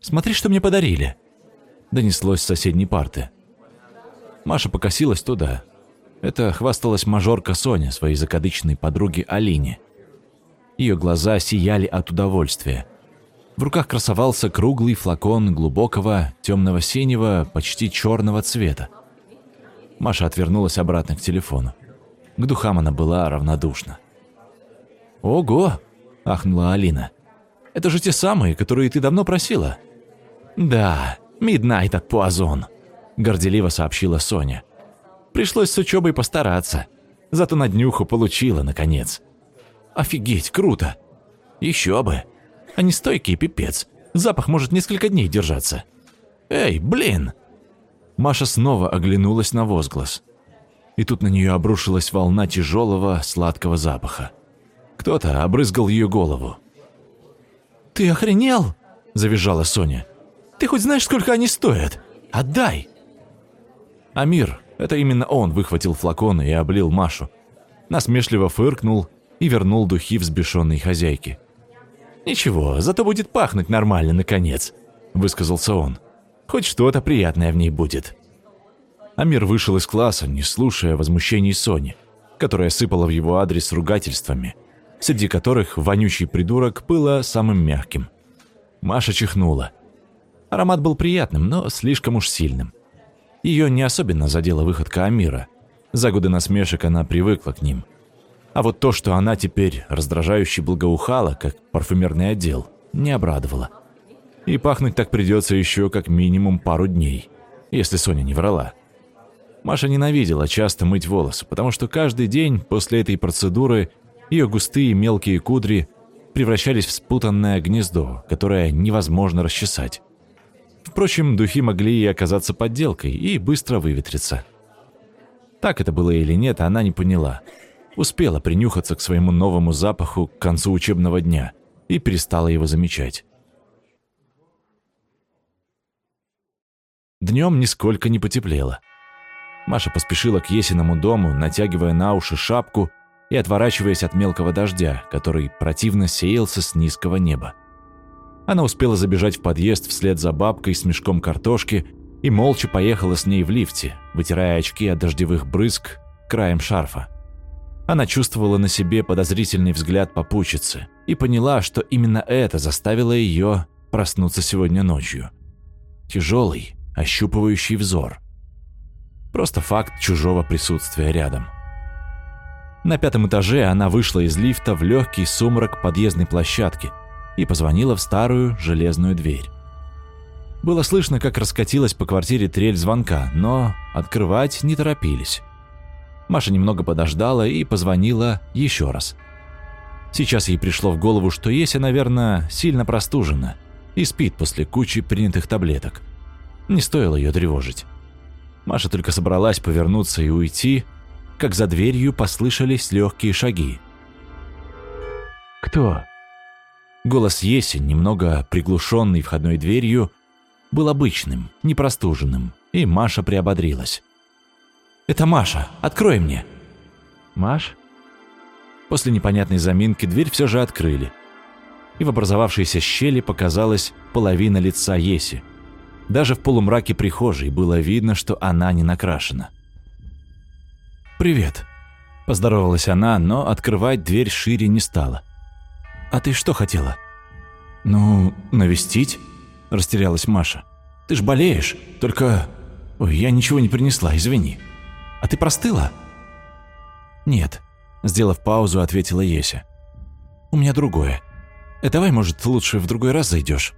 «Смотри, что мне подарили!» – донеслось с соседней парты. Маша покосилась туда. Это хвасталась мажорка Соня своей закадычной подруге Алине. Ее глаза сияли от удовольствия – в руках красовался круглый флакон глубокого, темного синего, почти черного цвета. Маша отвернулась обратно к телефону. К духам она была равнодушна. «Ого!» – ахнула Алина. «Это же те самые, которые ты давно просила». «Да, Миднайт от Пуазон», – горделиво сообщила Соня. «Пришлось с учебой постараться. Зато на днюху получила, наконец. Офигеть, круто. Еще бы. Они стойкие, пипец. Запах может несколько дней держаться. Эй, блин! Маша снова оглянулась на возглас. И тут на нее обрушилась волна тяжелого, сладкого запаха. Кто-то обрызгал ее голову. «Ты охренел?» – завизжала Соня. «Ты хоть знаешь, сколько они стоят? Отдай!» Амир, это именно он выхватил флакон и облил Машу. Насмешливо фыркнул и вернул духи взбешенной хозяйке. «Ничего, зато будет пахнуть нормально, наконец», – высказался он. «Хоть что-то приятное в ней будет». Амир вышел из класса, не слушая возмущений Сони, которая сыпала в его адрес ругательствами, среди которых вонючий придурок было самым мягким. Маша чихнула. Аромат был приятным, но слишком уж сильным. Ее не особенно задела выходка Амира. За годы насмешек она привыкла к ним. А вот то, что она теперь раздражающе благоухала, как парфюмерный отдел, не обрадовало. И пахнуть так придется еще как минимум пару дней, если Соня не врала. Маша ненавидела часто мыть волосы, потому что каждый день после этой процедуры ее густые мелкие кудри превращались в спутанное гнездо, которое невозможно расчесать. Впрочем, духи могли и оказаться подделкой и быстро выветриться. Так это было или нет, она не поняла. Успела принюхаться к своему новому запаху к концу учебного дня и перестала его замечать. Днем нисколько не потеплело. Маша поспешила к Есиному дому, натягивая на уши шапку и отворачиваясь от мелкого дождя, который противно сеялся с низкого неба. Она успела забежать в подъезд вслед за бабкой с мешком картошки и молча поехала с ней в лифте, вытирая очки от дождевых брызг краем шарфа. Она чувствовала на себе подозрительный взгляд попутчицы и поняла, что именно это заставило ее проснуться сегодня ночью. Тяжелый, ощупывающий взор. Просто факт чужого присутствия рядом. На пятом этаже она вышла из лифта в легкий сумрак подъездной площадки – и позвонила в старую железную дверь. Было слышно, как раскатилась по квартире трель звонка, но открывать не торопились. Маша немного подождала и позвонила еще раз. Сейчас ей пришло в голову, что Еся, наверное, сильно простужена и спит после кучи принятых таблеток. Не стоило ее тревожить. Маша только собралась повернуться и уйти, как за дверью послышались легкие шаги. «Кто?» Голос Еси, немного приглушенный входной дверью, был обычным, непростуженным, и Маша приободрилась. «Это Маша! Открой мне!» «Маш?» После непонятной заминки дверь все же открыли, и в образовавшейся щели показалась половина лица Еси. Даже в полумраке прихожей было видно, что она не накрашена. «Привет», – поздоровалась она, но открывать дверь шире не стала. «А ты что хотела?» «Ну, навестить?» – растерялась Маша. «Ты ж болеешь, только... Ой, я ничего не принесла, извини. А ты простыла?» «Нет», – сделав паузу, ответила Еся. «У меня другое. Э, давай, может, лучше в другой раз зайдешь?»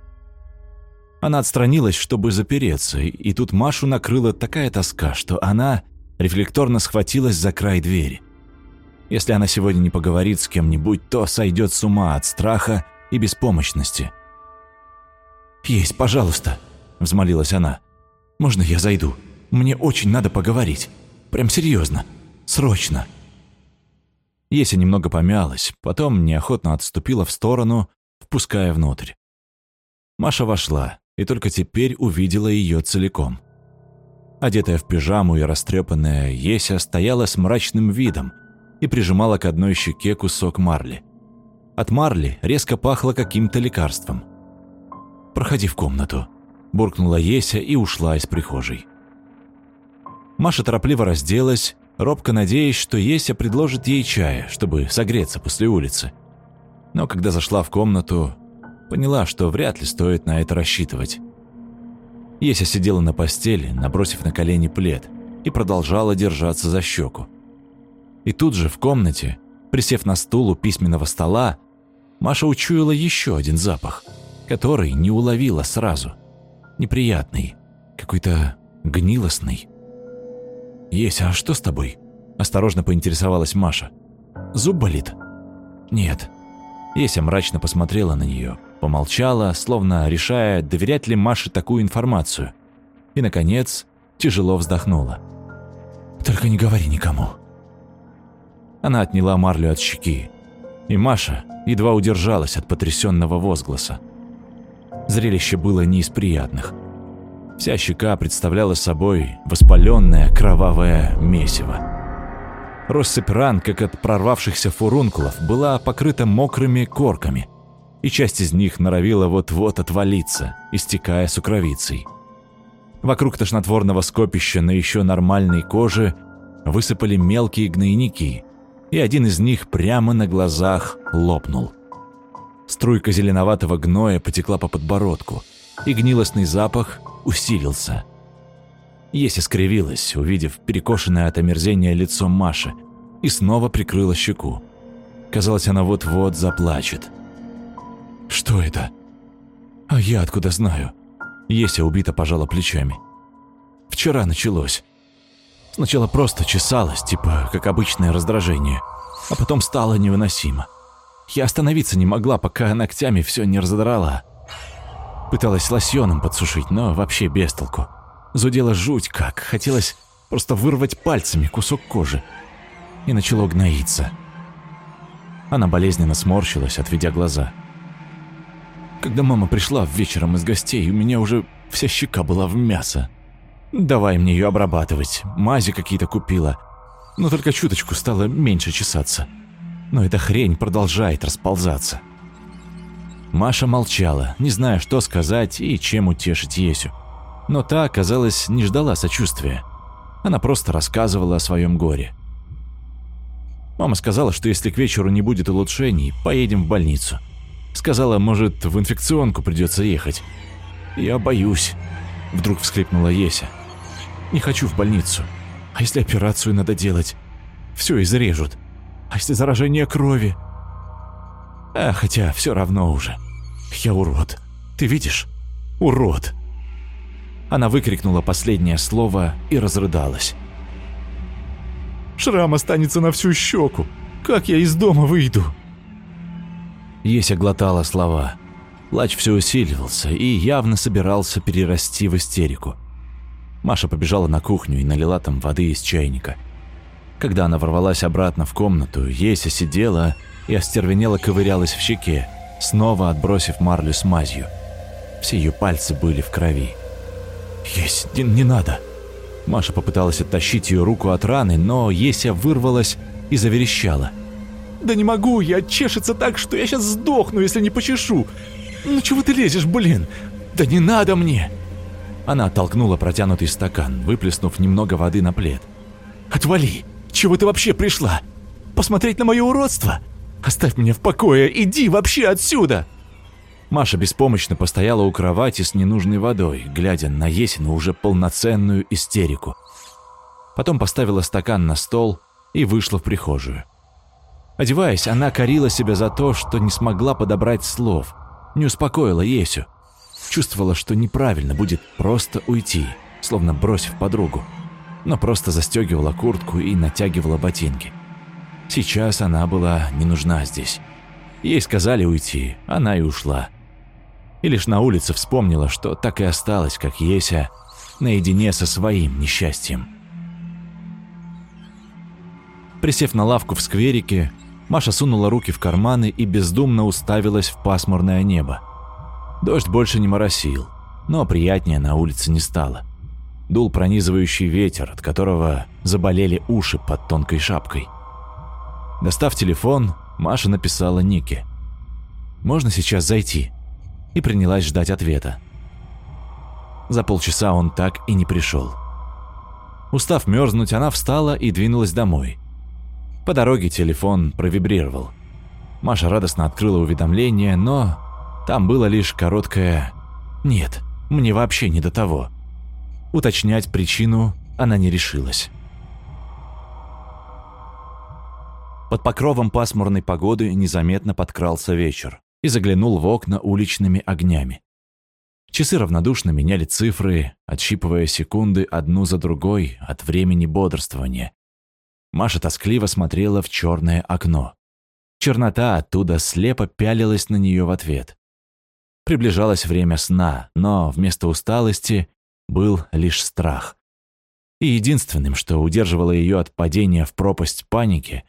Она отстранилась, чтобы запереться, и тут Машу накрыла такая тоска, что она рефлекторно схватилась за край двери. Если она сегодня не поговорит с кем-нибудь, то сойдет с ума от страха и беспомощности. «Есть, пожалуйста», – взмолилась она. «Можно я зайду? Мне очень надо поговорить. Прям серьезно. Срочно». Еся немного помялась, потом неохотно отступила в сторону, впуская внутрь. Маша вошла и только теперь увидела ее целиком. Одетая в пижаму и растрепанная, Еся стояла с мрачным видом, и прижимала к одной щеке кусок марли. От марли резко пахло каким-то лекарством. «Проходи в комнату», – буркнула Еся и ушла из прихожей. Маша торопливо разделась, робко надеясь, что Еся предложит ей чая, чтобы согреться после улицы. Но когда зашла в комнату, поняла, что вряд ли стоит на это рассчитывать. Еся сидела на постели, набросив на колени плед, и продолжала держаться за щеку. И тут же в комнате, присев на стул у письменного стола, Маша учуяла еще один запах, который не уловила сразу. Неприятный, какой-то гнилостный. «Есть, а что с тобой?» – Осторожно поинтересовалась Маша. «Зуб болит?» «Нет». Еся мрачно посмотрела на нее, помолчала, словно решая, доверять ли Маше такую информацию. И, наконец, тяжело вздохнула. «Только не говори никому». Она отняла марлю от щеки, и Маша едва удержалась от потрясенного возгласа. Зрелище было не из приятных. Вся щека представляла собой воспаленное кровавое месиво. Россыпь ран, как от прорвавшихся фурункулов, была покрыта мокрыми корками, и часть из них норовила вот-вот отвалиться, истекая сукровицей. Вокруг тошнотворного скопища на еще нормальной коже высыпали мелкие гнойники, и один из них прямо на глазах лопнул. Струйка зеленоватого гноя потекла по подбородку, и гнилостный запах усилился. Еся скривилась, увидев перекошенное от омерзения лицо Маши, и снова прикрыла щеку. Казалось, она вот-вот заплачет. «Что это?» «А я откуда знаю?» Еся убито пожала плечами. «Вчера началось. Сначала просто чесалось, типа как обычное раздражение, а потом стало невыносимо. Я остановиться не могла, пока ногтями все не разодрала. Пыталась лосьоном подсушить, но вообще без толку. Зудела жуть как, хотелось просто вырвать пальцами кусок кожи. И начало гноиться. Она болезненно сморщилась, отведя глаза. Когда мама пришла вечером из гостей, у меня уже вся щека была в мясо. Давай мне ее обрабатывать, мази какие-то купила. Но только чуточку стало меньше чесаться. Но эта хрень продолжает расползаться. Маша молчала, не зная, что сказать и чем утешить Есю. Но та, казалось, не ждала сочувствия. Она просто рассказывала о своем горе. Мама сказала, что если к вечеру не будет улучшений, поедем в больницу. Сказала, может, в инфекционку придется ехать. «Я боюсь», — вдруг всхлипнула Еся. Не хочу в больницу. А если операцию надо делать? Все изрежут. А если заражение крови? А хотя все равно уже. Я урод. Ты видишь? Урод. Она выкрикнула последнее слово и разрыдалась. Шрам останется на всю щеку. Как я из дома выйду? Еся глотала слова. Плач все усиливался и явно собирался перерасти в истерику. Маша побежала на кухню и налила там воды из чайника. Когда она ворвалась обратно в комнату, Еся сидела и остервенело ковырялась в щеке, снова отбросив марлю с мазью. Все ее пальцы были в крови. «Есть, не, не надо!» Маша попыталась оттащить ее руку от раны, но Еся вырвалась и заверещала. «Да не могу, я чешется так, что я сейчас сдохну, если не почешу! Ну чего ты лезешь, блин? Да не надо мне!» Она оттолкнула протянутый стакан, выплеснув немного воды на плед. «Отвали! Чего ты вообще пришла? Посмотреть на мое уродство? Оставь меня в покое! Иди вообще отсюда!» Маша беспомощно постояла у кровати с ненужной водой, глядя на Есину уже полноценную истерику. Потом поставила стакан на стол и вышла в прихожую. Одеваясь, она корила себя за то, что не смогла подобрать слов, не успокоила Есю. Чувствовала, что неправильно будет просто уйти, словно бросив подругу. Но просто застегивала куртку и натягивала ботинки. Сейчас она была не нужна здесь. Ей сказали уйти, она и ушла. И лишь на улице вспомнила, что так и осталась, как Еся, наедине со своим несчастьем. Присев на лавку в скверике, Маша сунула руки в карманы и бездумно уставилась в пасмурное небо. Дождь больше не моросил, но приятнее на улице не стало. Дул пронизывающий ветер, от которого заболели уши под тонкой шапкой. Достав телефон, Маша написала Нике. «Можно сейчас зайти?» И принялась ждать ответа. За полчаса он так и не пришел. Устав мерзнуть, она встала и двинулась домой. По дороге телефон провибрировал. Маша радостно открыла уведомление, но там было лишь короткое «нет, мне вообще не до того». Уточнять причину она не решилась. Под покровом пасмурной погоды незаметно подкрался вечер и заглянул в окна уличными огнями. Часы равнодушно меняли цифры, отщипывая секунды одну за другой от времени бодрствования. Маша тоскливо смотрела в черное окно. Чернота оттуда слепо пялилась на нее в ответ. Приближалось время сна, но вместо усталости был лишь страх. И единственным, что удерживало ее от падения в пропасть паники,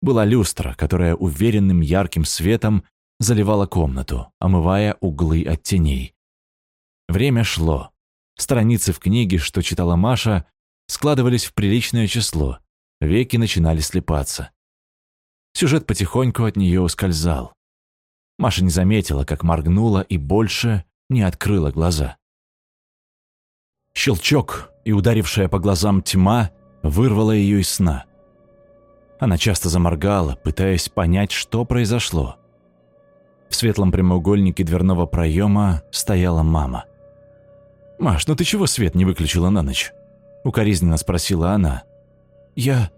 была люстра, которая уверенным ярким светом заливала комнату, омывая углы от теней. Время шло. Страницы в книге, что читала Маша, складывались в приличное число, веки начинали слепаться. Сюжет потихоньку от нее ускользал. Маша не заметила, как моргнула и больше не открыла глаза. Щелчок и ударившая по глазам тьма вырвала ее из сна. Она часто заморгала, пытаясь понять, что произошло. В светлом прямоугольнике дверного проема стояла мама. «Маш, ну ты чего свет не выключила на ночь?» – укоризненно спросила она. «Я...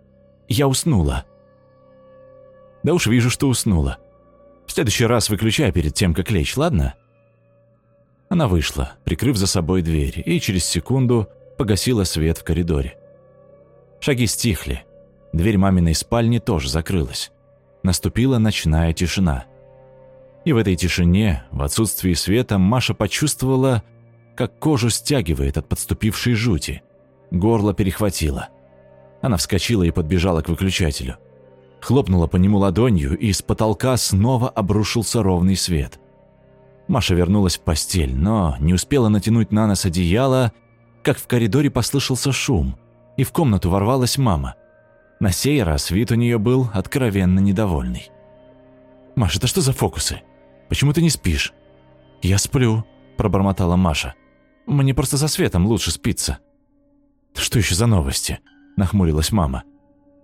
я уснула». «Да уж вижу, что уснула. В следующий раз выключай перед тем, как лечь, ладно?» Она вышла, прикрыв за собой дверь, и через секунду погасила свет в коридоре. Шаги стихли. Дверь маминой спальни тоже закрылась. Наступила ночная тишина. И в этой тишине, в отсутствии света, Маша почувствовала, как кожу стягивает от подступившей жути. Горло перехватило. Она вскочила и подбежала к выключателю. Хлопнула по нему ладонью, и с потолка снова обрушился ровный свет. Маша вернулась в постель, но не успела натянуть на нос одеяло, как в коридоре послышался шум, и в комнату ворвалась мама. На сей раз вид у нее был откровенно недовольный. «Маша, это что за фокусы? Почему ты не спишь?» «Я сплю», – пробормотала Маша. «Мне просто за светом лучше спится». «Что еще за новости?» – нахмурилась мама.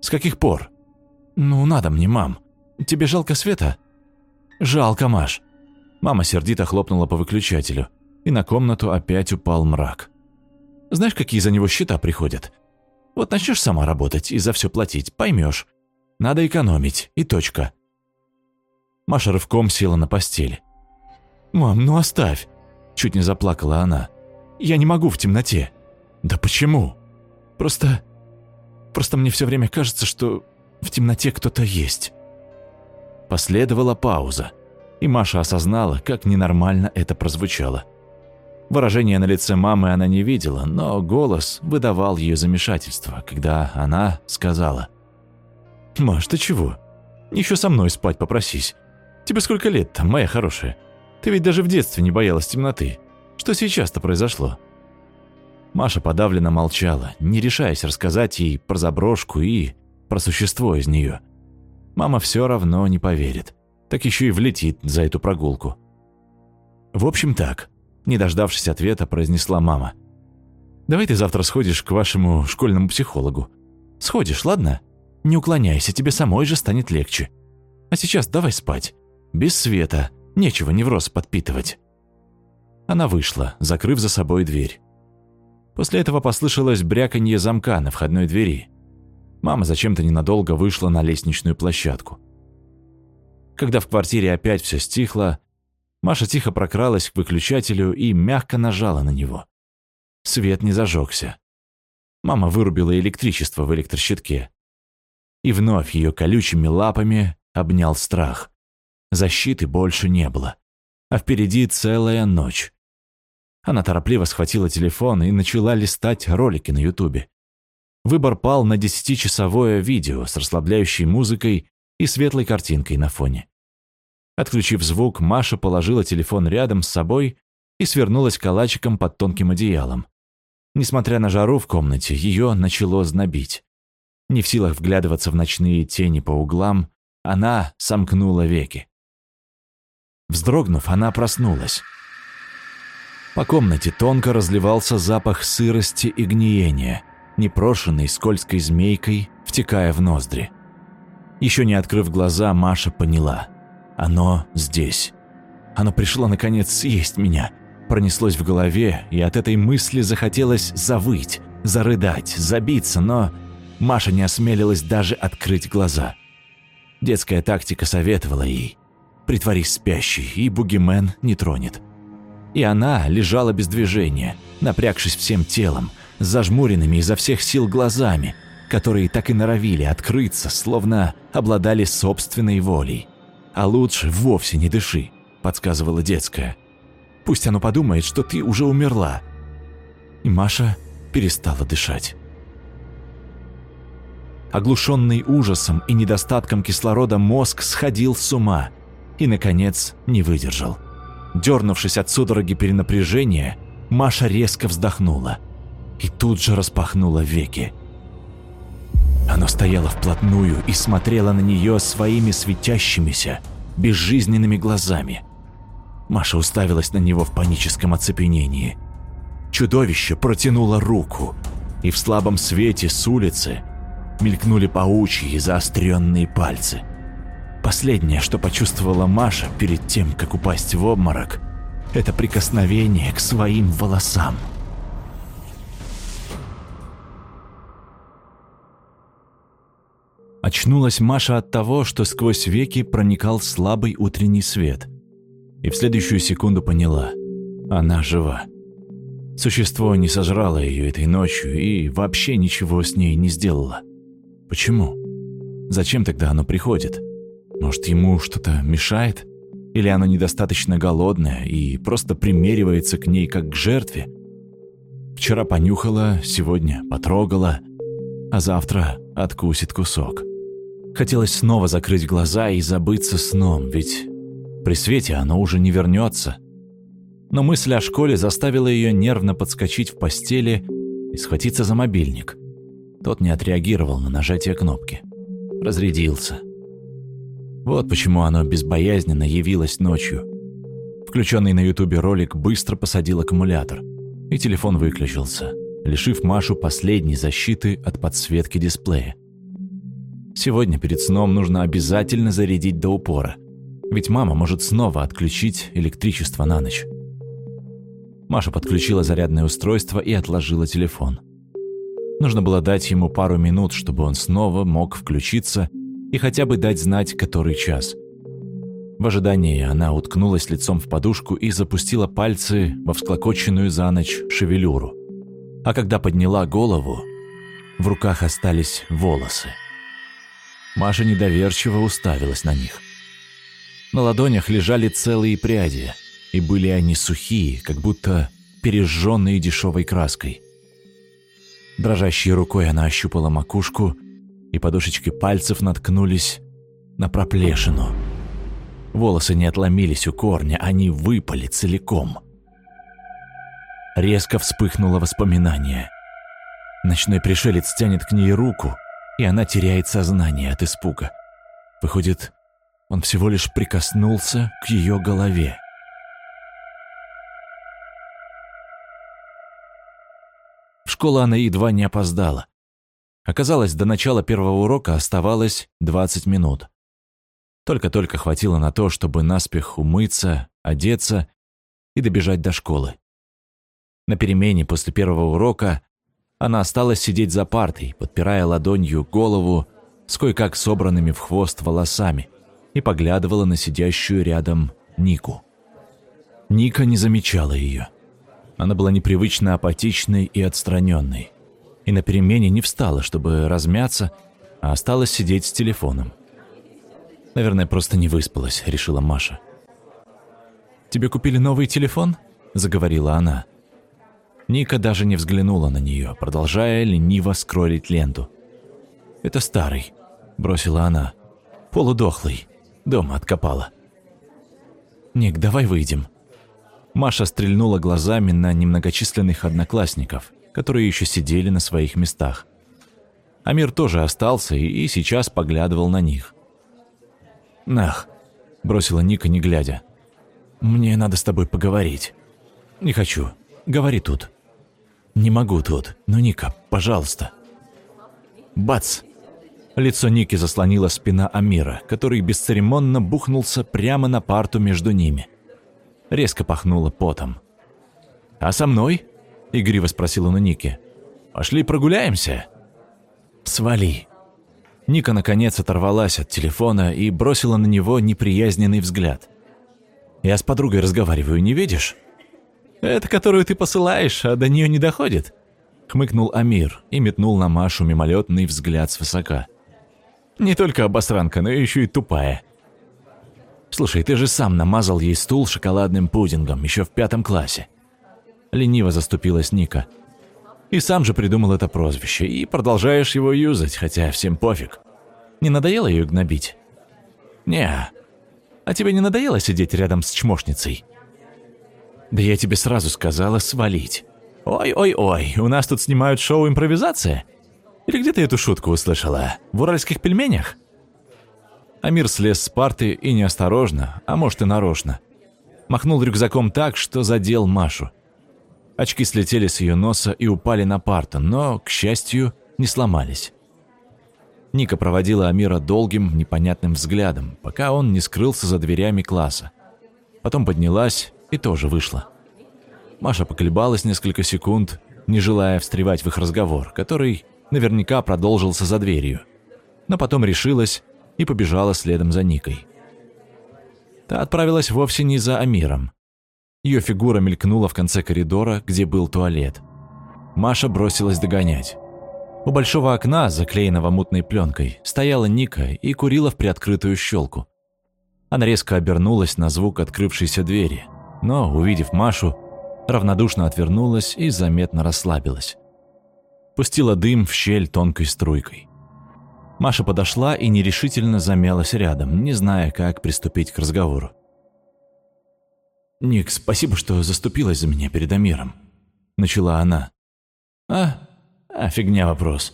«С каких пор?» «Ну, надо мне, мам. Тебе жалко света?» «Жалко, Маш». Мама сердито хлопнула по выключателю, и на комнату опять упал мрак. «Знаешь, какие за него счета приходят? Вот начнешь сама работать и за все платить, поймешь. Надо экономить, и точка». Маша рывком села на постели. «Мам, ну оставь!» Чуть не заплакала она. «Я не могу в темноте». «Да почему?» «Просто... Просто мне все время кажется, что в темноте кто-то есть». Последовала пауза, и Маша осознала, как ненормально это прозвучало. Выражения на лице мамы она не видела, но голос выдавал ее замешательство, когда она сказала. «Маш, ты чего? Еще со мной спать попросись. Тебе сколько лет-то, моя хорошая? Ты ведь даже в детстве не боялась темноты. Что сейчас-то произошло?» Маша подавленно молчала, не решаясь рассказать ей про заброшку и про существо из нее. Мама все равно не поверит. Так еще и влетит за эту прогулку. В общем так, не дождавшись ответа, произнесла мама. «Давай ты завтра сходишь к вашему школьному психологу. Сходишь, ладно? Не уклоняйся, тебе самой же станет легче. А сейчас давай спать. Без света, нечего невроз подпитывать». Она вышла, закрыв за собой дверь. После этого послышалось бряканье замка на входной двери. Мама зачем-то ненадолго вышла на лестничную площадку. Когда в квартире опять все стихло, Маша тихо прокралась к выключателю и мягко нажала на него. Свет не зажегся. Мама вырубила электричество в электрощитке. И вновь ее колючими лапами обнял страх. Защиты больше не было. А впереди целая ночь. Она торопливо схватила телефон и начала листать ролики на ютубе. Выбор пал на десятичасовое видео с расслабляющей музыкой и светлой картинкой на фоне. Отключив звук, Маша положила телефон рядом с собой и свернулась калачиком под тонким одеялом. Несмотря на жару в комнате, ее начало знобить. Не в силах вглядываться в ночные тени по углам, она сомкнула веки. Вздрогнув, она проснулась. По комнате тонко разливался запах сырости и гниения, непрошенный скользкой змейкой, втекая в ноздри. Еще не открыв глаза, Маша поняла – оно здесь. Оно пришло, наконец, съесть меня. Пронеслось в голове, и от этой мысли захотелось завыть, зарыдать, забиться, но Маша не осмелилась даже открыть глаза. Детская тактика советовала ей. Притворись спящей, и бугимен не тронет. И она лежала без движения, напрягшись всем телом, зажмуренными изо всех сил глазами, которые так и норовили открыться, словно обладали собственной волей. «А лучше вовсе не дыши», — подсказывала детская. «Пусть оно подумает, что ты уже умерла». И Маша перестала дышать. Оглушенный ужасом и недостатком кислорода мозг сходил с ума и, наконец, не выдержал. Дернувшись от судороги перенапряжения, Маша резко вздохнула и тут же распахнула веки. Оно стояло вплотную и смотрело на нее своими светящимися, безжизненными глазами. Маша уставилась на него в паническом оцепенении. Чудовище протянуло руку, и в слабом свете с улицы мелькнули паучьи заостренные пальцы. Последнее, что почувствовала Маша перед тем, как упасть в обморок, это прикосновение к своим волосам. Очнулась Маша от того, что сквозь веки проникал слабый утренний свет. И в следующую секунду поняла – она жива. Существо не сожрало ее этой ночью и вообще ничего с ней не сделало. Почему? Зачем тогда оно приходит? Может, ему что-то мешает? Или оно недостаточно голодное и просто примеривается к ней как к жертве? Вчера понюхала, сегодня потрогала, а завтра откусит кусок. Хотелось снова закрыть глаза и забыться сном, ведь при свете оно уже не вернется. Но мысль о школе заставила ее нервно подскочить в постели и схватиться за мобильник. Тот не отреагировал на нажатие кнопки. Разрядился. Вот почему оно безбоязненно явилось ночью. Включенный на ютубе ролик быстро посадил аккумулятор, и телефон выключился, лишив Машу последней защиты от подсветки дисплея. Сегодня перед сном нужно обязательно зарядить до упора, ведь мама может снова отключить электричество на ночь. Маша подключила зарядное устройство и отложила телефон. Нужно было дать ему пару минут, чтобы он снова мог включиться и хотя бы дать знать, который час. В ожидании она уткнулась лицом в подушку и запустила пальцы во всклокоченную за ночь шевелюру. А когда подняла голову, в руках остались волосы. Маша недоверчиво уставилась на них. На ладонях лежали целые пряди, и были они сухие, как будто пережженные дешевой краской. Дрожащей рукой она ощупала макушку, и подушечки пальцев наткнулись на проплешину. Волосы не отломились у корня, они выпали целиком. Резко вспыхнуло воспоминание. Ночной пришелец тянет к ней руку, и она теряет сознание от испуга. Выходит, он всего лишь прикоснулся к ее голове. В школу она едва не опоздала. Оказалось, до начала первого урока оставалось 20 минут. Только-только хватило на то, чтобы наспех умыться, одеться и добежать до школы. На перемене после первого урока она осталась сидеть за партой, подпирая ладонью голову с кое-как собранными в хвост волосами и поглядывала на сидящую рядом Нику. Ника не замечала ее. Она была непривычно апатичной и отстраненной. И на перемене не встала, чтобы размяться, а осталась сидеть с телефоном. «Наверное, просто не выспалась», — решила Маша. «Тебе купили новый телефон?» — заговорила она. Ника даже не взглянула на нее, продолжая лениво скроллить ленту. «Это старый», — бросила она. «Полудохлый. Дома откопала». «Ник, давай выйдем». Маша стрельнула глазами на немногочисленных одноклассников, которые еще сидели на своих местах. Амир тоже остался и сейчас поглядывал на них. «Нах», — бросила Ника, не глядя. «Мне надо с тобой поговорить». «Не хочу. Говори тут». «Не могу тут. Ну, Ника, пожалуйста». Бац! Лицо Ники заслонила спина Амира, который бесцеремонно бухнулся прямо на парту между ними. Резко пахнуло потом. «А со мной?» — игриво спросил он у Ники. «Пошли прогуляемся?» «Свали». Ника наконец оторвалась от телефона и бросила на него неприязненный взгляд. «Я с подругой разговариваю, не видишь?» «Это которую ты посылаешь, а до нее не доходит?» Хмыкнул Амир и метнул на Машу мимолетный взгляд свысока. «Не только обосранка, но еще и тупая. Слушай, ты же сам намазал ей стул шоколадным пудингом еще в пятом классе». Лениво заступилась Ника. «И сам же придумал это прозвище, и продолжаешь его юзать, хотя всем пофиг. Не надоело ее гнобить?» «Не. А тебе не надоело сидеть рядом с чмошницей?» «Да я тебе сразу сказала свалить. Ой-ой-ой, у нас тут снимают шоу «Импровизация»? Или где ты эту шутку услышала? В уральских пельменях?» Амир слез с парты и неосторожно, а может и нарочно. Махнул рюкзаком так, что задел Машу. Очки слетели с ее носа и упали на парту, но, к счастью, не сломались. Ника проводила Амира долгим, непонятным взглядом, пока он не скрылся за дверями класса. Потом поднялась и тоже вышла. Маша поколебалась несколько секунд, не желая встревать в их разговор, который наверняка продолжился за дверью. Но потом решилась и побежала следом за Никой. Та отправилась вовсе не за Амиром. Ее фигура мелькнула в конце коридора, где был туалет. Маша бросилась догонять. У большого окна, заклеенного мутной пленкой, стояла Ника и курила в приоткрытую щелку. Она резко обернулась на звук открывшейся двери, но, увидев Машу, равнодушно отвернулась и заметно расслабилась. Пустила дым в щель тонкой струйкой. Маша подошла и нерешительно замялась рядом, не зная, как приступить к разговору. «Ник, спасибо, что заступилась за меня перед Амиром», — начала она. «А? А, фигня вопрос.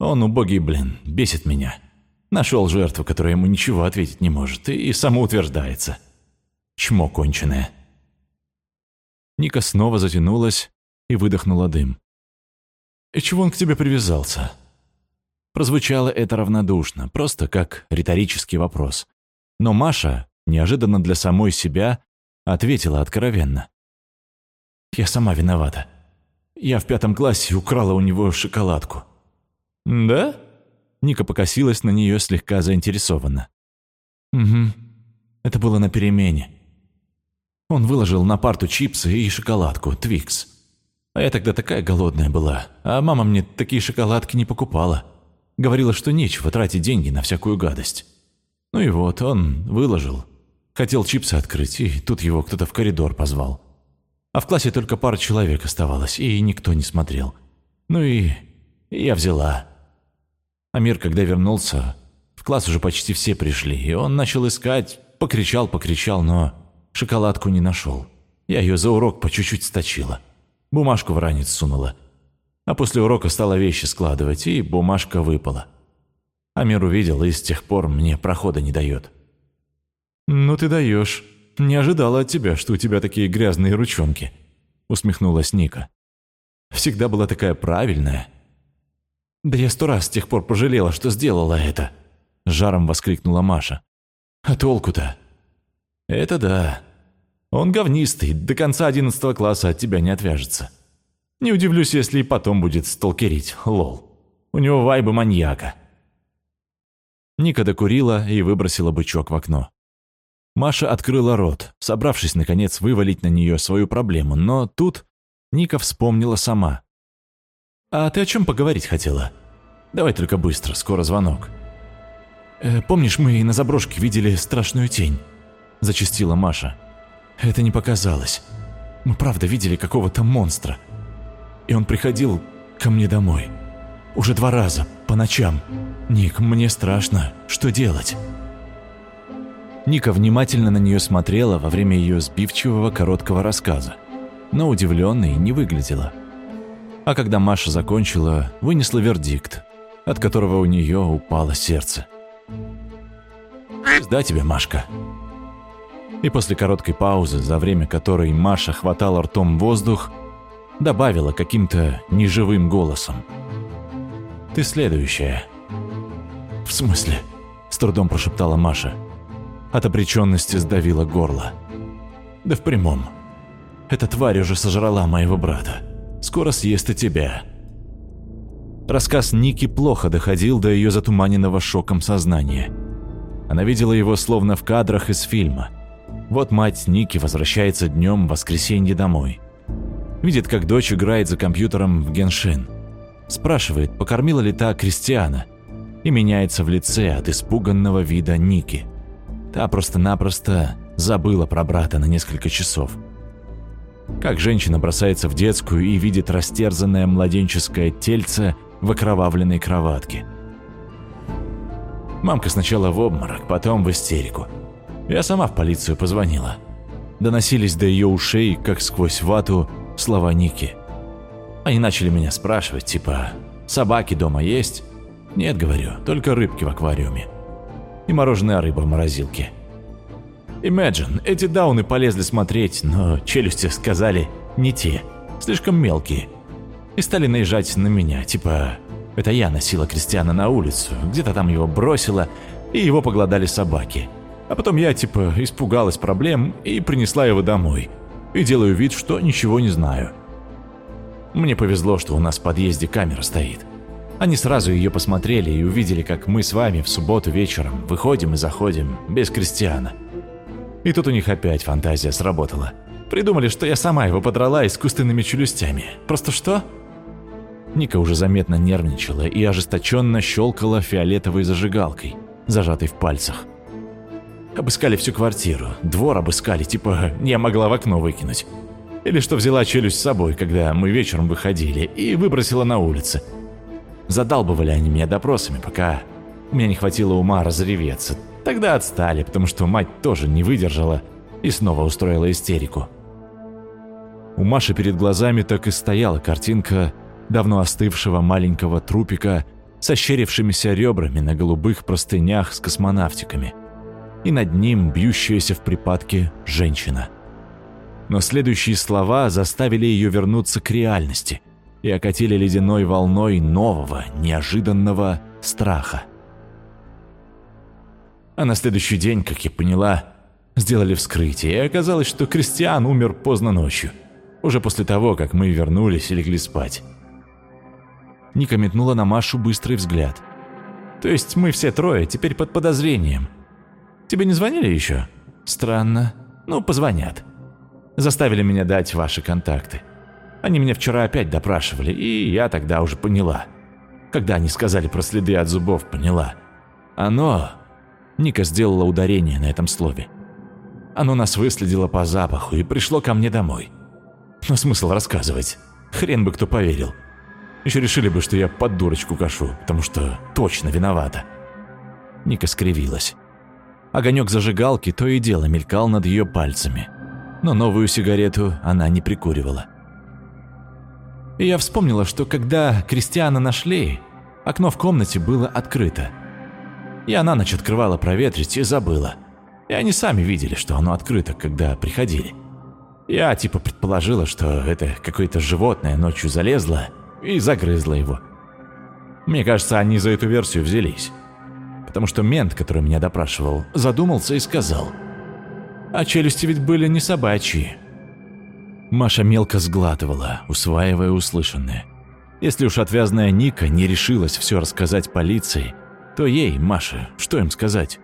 Он убогий, блин, бесит меня. Нашел жертву, которая ему ничего ответить не может, и самоутверждается. Чмо конченое». Ника снова затянулась и выдохнула дым. «И чего он к тебе привязался?» Прозвучало это равнодушно, просто как риторический вопрос. Но Маша, неожиданно для самой себя, ответила откровенно. «Я сама виновата. Я в пятом классе украла у него шоколадку». «Да?» Ника покосилась на нее слегка заинтересованно. «Угу. Это было на перемене. Он выложил на парту чипсы и шоколадку, Твикс. А я тогда такая голодная была, а мама мне такие шоколадки не покупала. Говорила, что нечего тратить деньги на всякую гадость. Ну и вот, он выложил. Хотел чипсы открыть, и тут его кто-то в коридор позвал. А в классе только пара человек оставалось, и никто не смотрел. Ну и, я взяла. Амир, когда вернулся, в класс уже почти все пришли, и он начал искать, покричал, покричал, но Шоколадку не нашел. Я ее за урок по чуть-чуть сточила. Бумажку в ранец сунула. А после урока стала вещи складывать, и бумажка выпала. Амир увидел и с тех пор мне прохода не дает. «Ну ты даешь. Не ожидала от тебя, что у тебя такие грязные ручонки», усмехнулась Ника. «Всегда была такая правильная». «Да я сто раз с тех пор пожалела, что сделала это», жаром воскликнула Маша. «А толку-то? «Это да. Он говнистый, до конца одиннадцатого класса от тебя не отвяжется. Не удивлюсь, если и потом будет сталкерить, лол. У него вайбы маньяка». Ника докурила и выбросила бычок в окно. Маша открыла рот, собравшись, наконец, вывалить на нее свою проблему, но тут Ника вспомнила сама. «А ты о чем поговорить хотела? Давай только быстро, скоро звонок». Э, «Помнишь, мы на заброшке видели страшную тень?» – зачастила Маша. «Это не показалось. Мы правда видели какого-то монстра. И он приходил ко мне домой. Уже два раза, по ночам. Ник, мне страшно. Что делать?» Ника внимательно на нее смотрела во время ее сбивчивого короткого рассказа, но удивленной не выглядела. А когда Маша закончила, вынесла вердикт, от которого у нее упало сердце. «Да тебе, Машка», и после короткой паузы, за время которой Маша хватала ртом воздух, добавила каким-то неживым голосом. «Ты следующая». «В смысле?» – с трудом прошептала Маша. От обреченности сдавило горло. «Да в прямом. Эта тварь уже сожрала моего брата. Скоро съест и тебя». Рассказ Ники плохо доходил до ее затуманенного шоком сознания. Она видела его словно в кадрах из фильма – вот мать Ники возвращается днем в воскресенье домой. Видит, как дочь играет за компьютером в Геншин. Спрашивает, покормила ли та Кристиана. И меняется в лице от испуганного вида Ники. Та просто-напросто забыла про брата на несколько часов. Как женщина бросается в детскую и видит растерзанное младенческое тельце в окровавленной кроватке. Мамка сначала в обморок, потом в истерику. Я сама в полицию позвонила. Доносились до ее ушей, как сквозь вату, слова Ники. Они начали меня спрашивать, типа, собаки дома есть? Нет, говорю, только рыбки в аквариуме. И мороженая рыба в морозилке. Imagine, эти дауны полезли смотреть, но челюсти сказали не те, слишком мелкие. И стали наезжать на меня, типа, это я носила Кристиана на улицу, где-то там его бросила, и его поглодали собаки. А потом я, типа, испугалась проблем и принесла его домой. И делаю вид, что ничего не знаю. Мне повезло, что у нас в подъезде камера стоит. Они сразу ее посмотрели и увидели, как мы с вами в субботу вечером выходим и заходим без Кристиана. И тут у них опять фантазия сработала. Придумали, что я сама его подрала искусственными челюстями. Просто что? Ника уже заметно нервничала и ожесточенно щелкала фиолетовой зажигалкой, зажатой в пальцах. Обыскали всю квартиру, двор обыскали, типа я могла в окно выкинуть. Или что взяла челюсть с собой, когда мы вечером выходили, и выбросила на улице. Задалбывали они меня допросами, пока у меня не хватило ума разреветься. Тогда отстали, потому что мать тоже не выдержала и снова устроила истерику. У Маши перед глазами так и стояла картинка давно остывшего маленького трупика с ощерившимися ребрами на голубых простынях с космонавтиками. И над ним бьющаяся в припадке женщина. Но следующие слова заставили ее вернуться к реальности и окатили ледяной волной нового, неожиданного страха. А на следующий день, как я поняла, сделали вскрытие, и оказалось, что Кристиан умер поздно ночью, уже после того, как мы вернулись и легли спать. Ника метнула на Машу быстрый взгляд. «То есть мы все трое теперь под подозрением. Тебе не звонили еще?» «Странно. Ну, позвонят. Заставили меня дать ваши контакты. Они меня вчера опять допрашивали, и я тогда уже поняла. Когда они сказали про следы от зубов, поняла. Оно...» Ника сделала ударение на этом слове. «Оно нас выследило по запаху и пришло ко мне домой. Но смысл рассказывать? Хрен бы кто поверил. Еще решили бы, что я под дурочку кашу, потому что точно виновата. Ника скривилась. Огонек зажигалки то и дело мелькал над ее пальцами, но новую сигарету она не прикуривала. И я вспомнила, что когда Кристиана нашли, окно в комнате было открыто. Я на ночь открывала проветрить и забыла. И они сами видели, что оно открыто, когда приходили. Я типа предположила, что это какое-то животное ночью залезло и загрызла его. Мне кажется, они за эту версию взялись. Потому что мент, который меня допрашивал, задумался и сказал. А челюсти ведь были не собачьи. Маша мелко сглатывала, усваивая услышанное. Если уж отвязная Ника не решилась все рассказать полиции, то ей, Маше, что им сказать?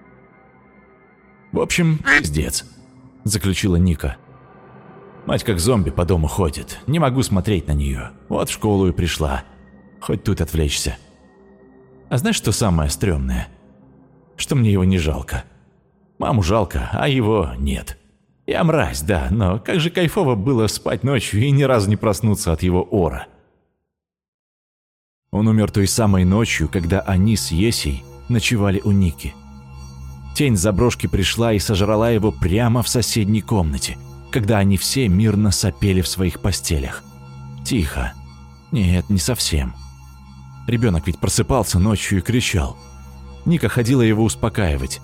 «В общем, пиздец», – заключила Ника. Мать как зомби по дому ходит. Не могу смотреть на нее. Вот в школу и пришла. Хоть тут отвлечься. А знаешь, что самое стрёмное? Что мне его не жалко. Маму жалко, а его нет. Я мразь, да, но как же кайфово было спать ночью и ни разу не проснуться от его ора. Он умер той самой ночью, когда они с Есей ночевали у Ники. Тень заброшки пришла и сожрала его прямо в соседней комнате – когда они все мирно сопели в своих постелях. Тихо. Нет, не совсем. Ребенок ведь просыпался ночью и кричал. Ника ходила его успокаивать.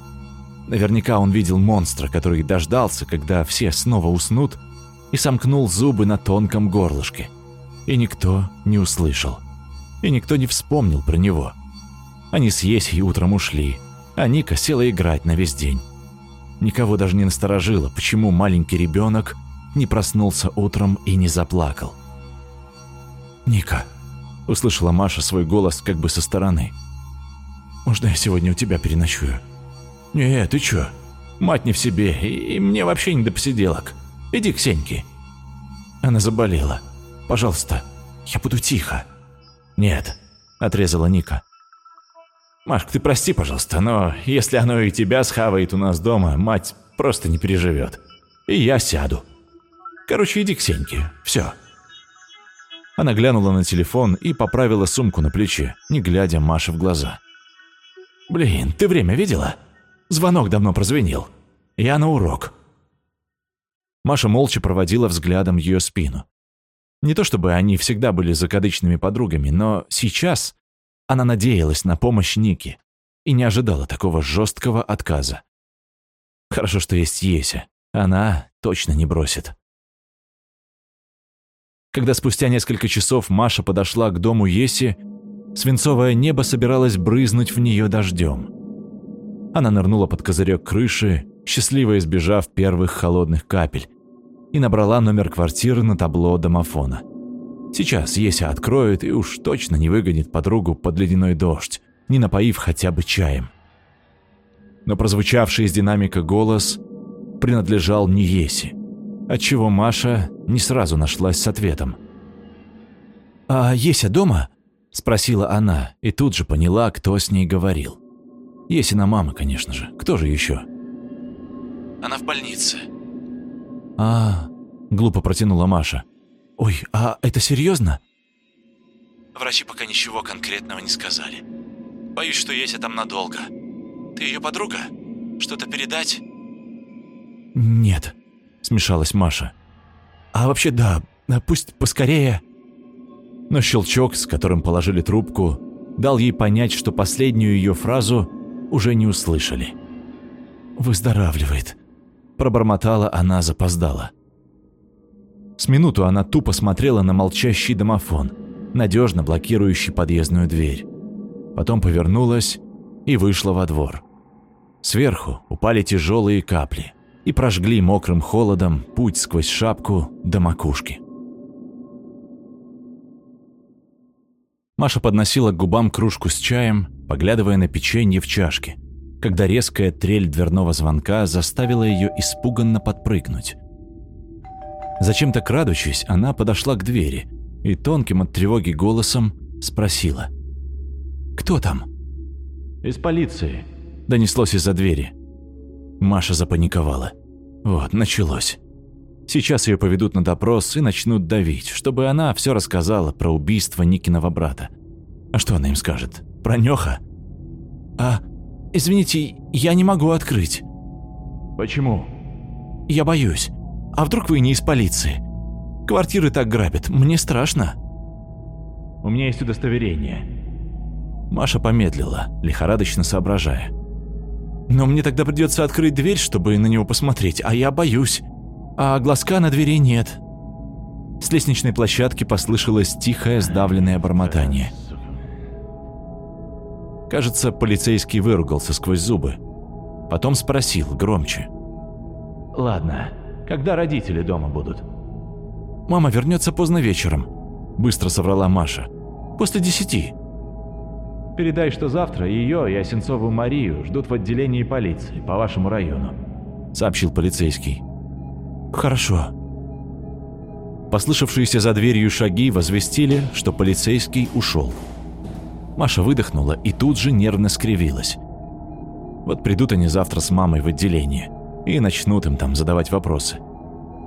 Наверняка он видел монстра, который дождался, когда все снова уснут, и сомкнул зубы на тонком горлышке. И никто не услышал. И никто не вспомнил про него. Они с Есей утром ушли, а Ника села играть на весь день. Никого даже не насторожило, почему маленький ребенок не проснулся утром и не заплакал. «Ника», – услышала Маша свой голос как бы со стороны. «Можно я сегодня у тебя переночую?» «Не, ты чё? Мать не в себе, и, мне вообще не до посиделок. Иди к Сеньке». Она заболела. Пожалуйста, я буду тихо». «Нет», — отрезала Ника. «Машк, ты прости, пожалуйста, но если оно и тебя схавает у нас дома, мать просто не переживет. И я сяду. Короче, иди к Сеньке. Все». Она глянула на телефон и поправила сумку на плече, не глядя Маше в глаза. «Блин, ты время видела? Звонок давно прозвенел. Я на урок». Маша молча проводила взглядом ее спину. Не то чтобы они всегда были закадычными подругами, но сейчас она надеялась на помощь Ники и не ожидала такого жесткого отказа. Хорошо, что есть Еся. Она точно не бросит. Когда спустя несколько часов Маша подошла к дому Еси, свинцовое небо собиралось брызнуть в нее дождем. Она нырнула под козырек крыши, счастливо избежав первых холодных капель, и набрала номер квартиры на табло домофона. Сейчас Еся откроет и уж точно не выгонит подругу под ледяной дождь, не напоив хотя бы чаем. Но прозвучавший из динамика голос принадлежал не Есе, отчего Маша не сразу нашлась с ответом. «А Еся дома?» – спросила она и тут же поняла, кто с ней говорил. Есина мама, конечно же. Кто же еще? «Она в больнице», а, глупо протянула Маша. Ой, а это серьезно? Врачи пока ничего конкретного не сказали. Боюсь, что Еся там надолго. Ты ее подруга? Что-то передать? Нет, смешалась Маша. А вообще да, пусть поскорее. Но щелчок, с которым положили трубку, дал ей понять, что последнюю ее фразу уже не услышали. «Выздоравливает», Пробормотала она запоздала. С минуту она тупо смотрела на молчащий домофон, надежно блокирующий подъездную дверь. Потом повернулась и вышла во двор. Сверху упали тяжелые капли и прожгли мокрым холодом путь сквозь шапку до макушки. Маша подносила к губам кружку с чаем, поглядывая на печенье в чашке когда резкая трель дверного звонка заставила ее испуганно подпрыгнуть. Зачем-то крадучись, она подошла к двери и тонким от тревоги голосом спросила. «Кто там?» «Из полиции», — донеслось из-за двери. Маша запаниковала. Вот, началось. Сейчас ее поведут на допрос и начнут давить, чтобы она все рассказала про убийство Никиного брата. А что она им скажет? Про Нёха? А «Извините, я не могу открыть». «Почему?» «Я боюсь. А вдруг вы не из полиции? Квартиры так грабят, мне страшно». «У меня есть удостоверение». Маша помедлила, лихорадочно соображая. «Но мне тогда придется открыть дверь, чтобы на него посмотреть, а я боюсь. А глазка на двери нет». С лестничной площадки послышалось тихое сдавленное бормотание. Кажется, полицейский выругался сквозь зубы. Потом спросил громче. «Ладно, когда родители дома будут?» «Мама вернется поздно вечером», – быстро соврала Маша. «После десяти». «Передай, что завтра ее и Осенцову Марию ждут в отделении полиции по вашему району», – сообщил полицейский. «Хорошо». Послышавшиеся за дверью шаги возвестили, что полицейский ушел. Маша выдохнула и тут же нервно скривилась. Вот придут они завтра с мамой в отделение и начнут им там задавать вопросы.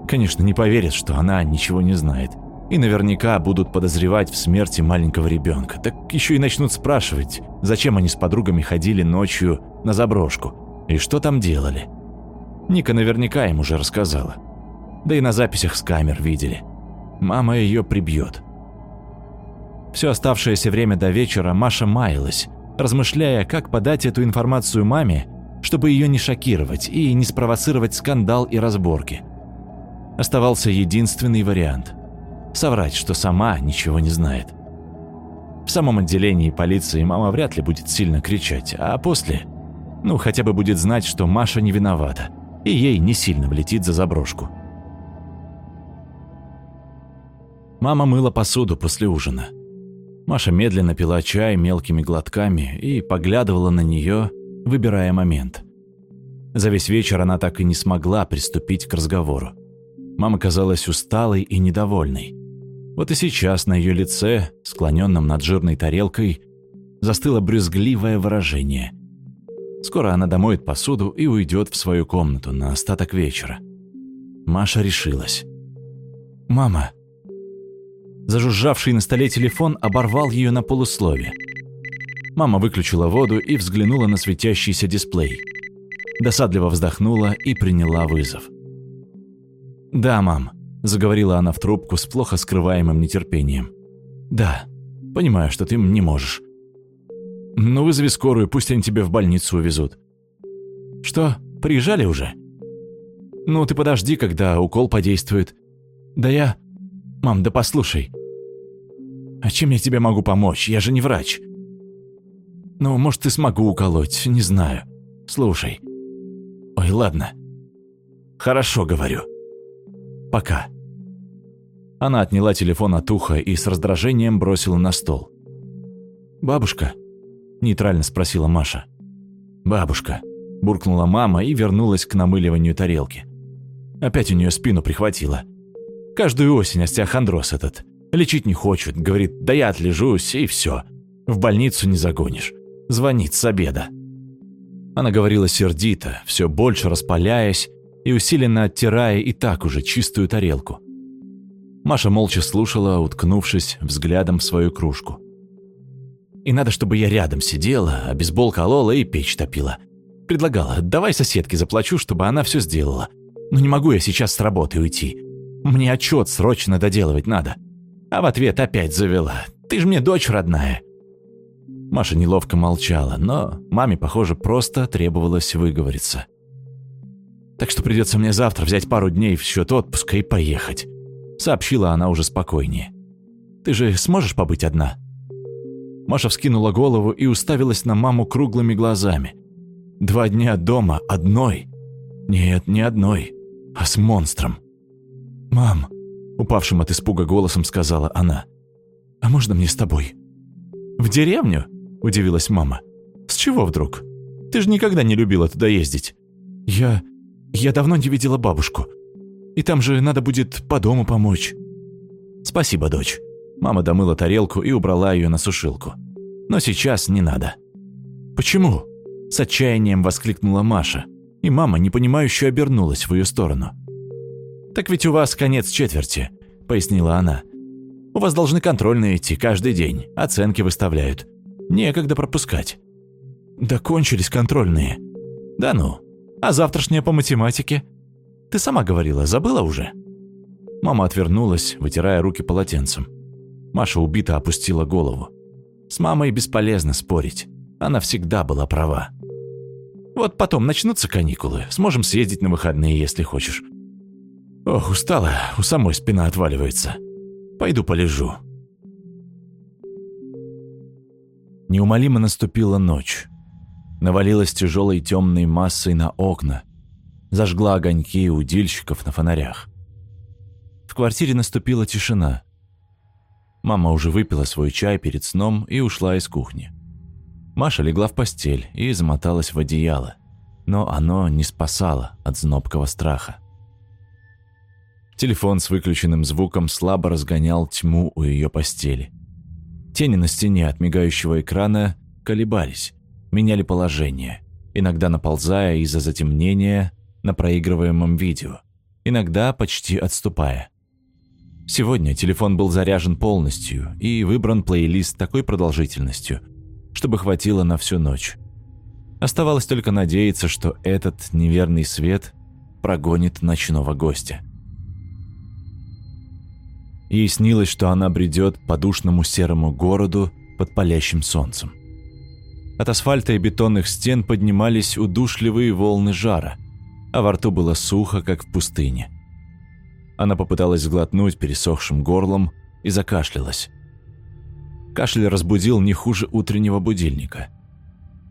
Конечно, не поверят, что она ничего не знает. И наверняка будут подозревать в смерти маленького ребенка. Так еще и начнут спрашивать, зачем они с подругами ходили ночью на заброшку и что там делали. Ника наверняка им уже рассказала. Да и на записях с камер видели. Мама ее прибьет. Все оставшееся время до вечера Маша маялась, размышляя, как подать эту информацию маме, чтобы ее не шокировать и не спровоцировать скандал и разборки. Оставался единственный вариант – соврать, что сама ничего не знает. В самом отделении полиции мама вряд ли будет сильно кричать, а после, ну, хотя бы будет знать, что Маша не виновата, и ей не сильно влетит за заброшку. Мама мыла посуду после ужина. Маша медленно пила чай мелкими глотками и поглядывала на нее, выбирая момент. За весь вечер она так и не смогла приступить к разговору. Мама казалась усталой и недовольной. Вот и сейчас на ее лице, склоненном над жирной тарелкой, застыло брюзгливое выражение. Скоро она домоет посуду и уйдет в свою комнату на остаток вечера. Маша решилась. «Мама!» Зажужжавший на столе телефон оборвал ее на полуслове. Мама выключила воду и взглянула на светящийся дисплей. Досадливо вздохнула и приняла вызов. «Да, мам», – заговорила она в трубку с плохо скрываемым нетерпением. «Да, понимаю, что ты не можешь. Ну, вызови скорую, пусть они тебя в больницу увезут». «Что, приезжали уже?» «Ну, ты подожди, когда укол подействует». «Да я...» «Мам, да послушай». «А чем я тебе могу помочь? Я же не врач». «Ну, может, и смогу уколоть, не знаю. Слушай». «Ой, ладно». «Хорошо, говорю». «Пока». Она отняла телефон от уха и с раздражением бросила на стол. «Бабушка?» – нейтрально спросила Маша. «Бабушка», – буркнула мама и вернулась к намыливанию тарелки. Опять у нее спину прихватило. Каждую осень остеохондроз этот. Лечить не хочет, говорит, да я отлежусь, и все. В больницу не загонишь. Звонит с обеда. Она говорила сердито, все больше распаляясь и усиленно оттирая и так уже чистую тарелку. Маша молча слушала, уткнувшись взглядом в свою кружку. И надо, чтобы я рядом сидела, а бейсбол колола и печь топила. Предлагала, давай соседке заплачу, чтобы она все сделала. Но не могу я сейчас с работы уйти. Мне отчет срочно доделывать надо. А в ответ опять завела. Ты же мне дочь родная. Маша неловко молчала, но маме, похоже, просто требовалось выговориться. «Так что придется мне завтра взять пару дней в счет отпуска и поехать», — сообщила она уже спокойнее. «Ты же сможешь побыть одна?» Маша вскинула голову и уставилась на маму круглыми глазами. «Два дня дома одной?» «Нет, не одной, а с монстром». «Мам», — упавшим от испуга голосом сказала она, «а можно мне с тобой?» «В деревню?» – удивилась мама. «С чего вдруг? Ты же никогда не любила туда ездить». «Я... я давно не видела бабушку. И там же надо будет по дому помочь». «Спасибо, дочь». Мама домыла тарелку и убрала ее на сушилку. «Но сейчас не надо». «Почему?» – с отчаянием воскликнула Маша, и мама непонимающе обернулась в ее сторону. «Так ведь у вас конец четверти», – пояснила она. «У вас должны контрольные идти каждый день, оценки выставляют. Некогда пропускать. Да кончились контрольные. Да ну. А завтрашняя по математике? Ты сама говорила, забыла уже? Мама отвернулась, вытирая руки полотенцем. Маша убито опустила голову. С мамой бесполезно спорить. Она всегда была права. Вот потом начнутся каникулы, сможем съездить на выходные, если хочешь. Ох, устала, у самой спина отваливается. Пойду полежу. Неумолимо наступила ночь. Навалилась тяжелой темной массой на окна. Зажгла огоньки удильщиков на фонарях. В квартире наступила тишина. Мама уже выпила свой чай перед сном и ушла из кухни. Маша легла в постель и замоталась в одеяло, но оно не спасало от знобкого страха. Телефон с выключенным звуком слабо разгонял тьму у ее постели. Тени на стене от мигающего экрана колебались, меняли положение, иногда наползая из-за затемнения на проигрываемом видео, иногда почти отступая. Сегодня телефон был заряжен полностью и выбран плейлист такой продолжительностью, чтобы хватило на всю ночь. Оставалось только надеяться, что этот неверный свет прогонит ночного гостя. Ей снилось, что она бредет по душному серому городу под палящим солнцем. От асфальта и бетонных стен поднимались удушливые волны жара, а во рту было сухо, как в пустыне. Она попыталась сглотнуть пересохшим горлом и закашлялась. Кашель разбудил не хуже утреннего будильника.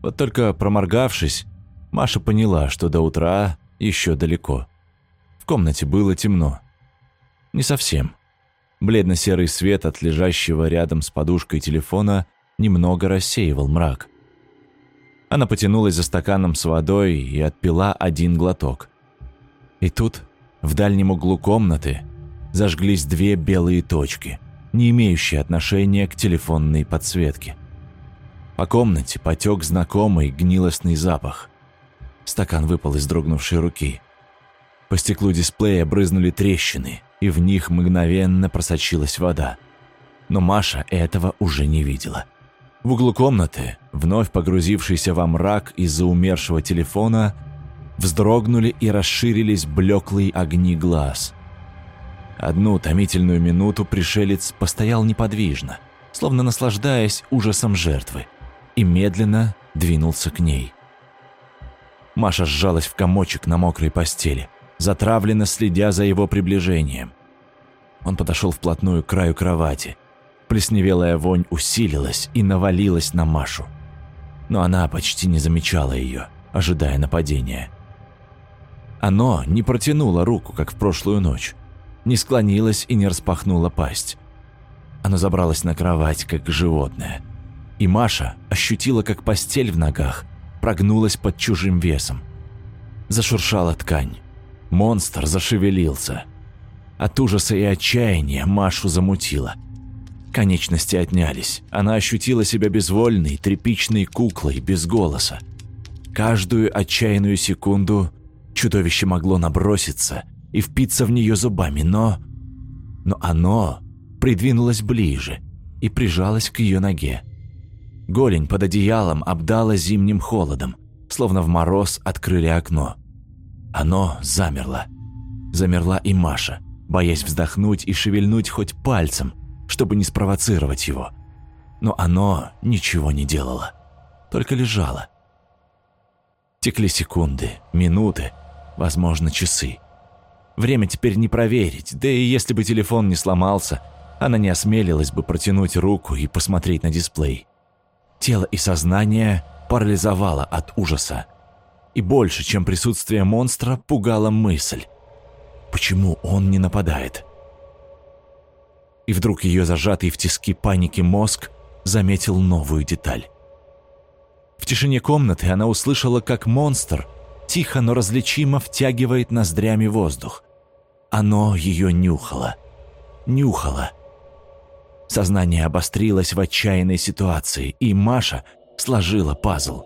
Вот только проморгавшись, Маша поняла, что до утра еще далеко. В комнате было темно. Не совсем. Бледно-серый свет от лежащего рядом с подушкой телефона немного рассеивал мрак. Она потянулась за стаканом с водой и отпила один глоток. И тут, в дальнем углу комнаты, зажглись две белые точки, не имеющие отношения к телефонной подсветке. По комнате потек знакомый гнилостный запах. Стакан выпал из дрогнувшей руки. По стеклу дисплея брызнули трещины, и в них мгновенно просочилась вода. Но Маша этого уже не видела. В углу комнаты, вновь погрузившийся во мрак из-за умершего телефона, вздрогнули и расширились блеклые огни глаз. Одну томительную минуту пришелец постоял неподвижно, словно наслаждаясь ужасом жертвы, и медленно двинулся к ней. Маша сжалась в комочек на мокрой постели, затравленно следя за его приближением. Он подошел вплотную к краю кровати. Плесневелая вонь усилилась и навалилась на Машу. Но она почти не замечала ее, ожидая нападения. Оно не протянуло руку, как в прошлую ночь, не склонилось и не распахнуло пасть. Оно забралось на кровать, как животное. И Маша ощутила, как постель в ногах прогнулась под чужим весом. Зашуршала ткань. Монстр зашевелился. От ужаса и отчаяния Машу замутило. Конечности отнялись. Она ощутила себя безвольной, тряпичной куклой, без голоса. Каждую отчаянную секунду чудовище могло наброситься и впиться в нее зубами, но... Но оно придвинулось ближе и прижалось к ее ноге. Голень под одеялом обдала зимним холодом, словно в мороз открыли окно. Оно замерло. Замерла и Маша, боясь вздохнуть и шевельнуть хоть пальцем, чтобы не спровоцировать его. Но оно ничего не делало, только лежало. Текли секунды, минуты, возможно, часы. Время теперь не проверить, да и если бы телефон не сломался, она не осмелилась бы протянуть руку и посмотреть на дисплей. Тело и сознание парализовало от ужаса. И больше, чем присутствие монстра, пугала мысль. Почему он не нападает? И вдруг ее зажатый в тиски паники мозг заметил новую деталь. В тишине комнаты она услышала, как монстр тихо, но различимо втягивает ноздрями воздух. Оно ее нюхало. Нюхало. Сознание обострилось в отчаянной ситуации, и Маша сложила пазл.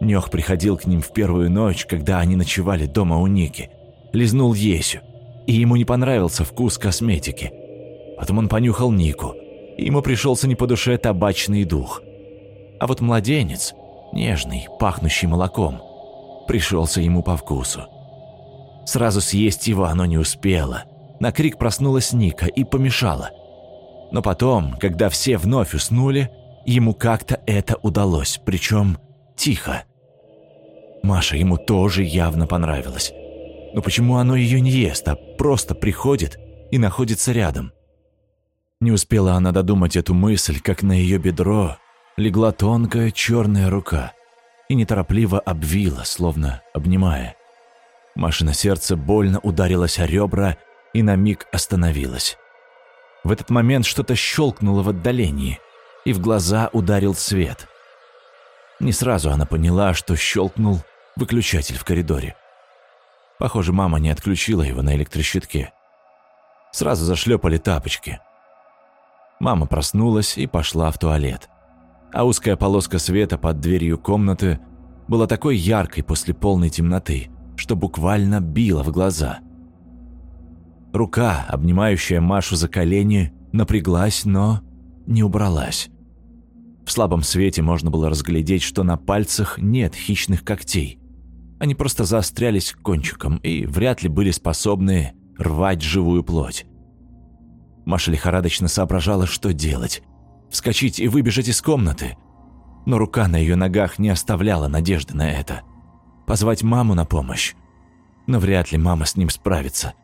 Нёх приходил к ним в первую ночь, когда они ночевали дома у Ники. Лизнул Есю, и ему не понравился вкус косметики. Потом он понюхал Нику, и ему пришелся не по душе табачный дух. А вот младенец, нежный, пахнущий молоком, пришелся ему по вкусу. Сразу съесть его оно не успело. На крик проснулась Ника и помешала. Но потом, когда все вновь уснули, ему как-то это удалось, причем тихо. Маша ему тоже явно понравилось. Но почему оно ее не ест, а просто приходит и находится рядом? Не успела она додумать эту мысль, как на ее бедро легла тонкая черная рука и неторопливо обвила, словно обнимая. Машина сердце больно ударилось о ребра и на миг остановилось. В этот момент что-то щелкнуло в отдалении, и в глаза ударил свет. Не сразу она поняла, что щелкнул выключатель в коридоре. Похоже, мама не отключила его на электрощитке. Сразу зашлепали тапочки. Мама проснулась и пошла в туалет. А узкая полоска света под дверью комнаты была такой яркой после полной темноты, что буквально била в глаза. Рука, обнимающая Машу за колени, напряглась, но не убралась. В слабом свете можно было разглядеть, что на пальцах нет хищных когтей. Они просто заострялись кончиком и вряд ли были способны рвать живую плоть. Маша лихорадочно соображала, что делать. Вскочить и выбежать из комнаты. Но рука на ее ногах не оставляла надежды на это позвать маму на помощь. Но вряд ли мама с ним справится.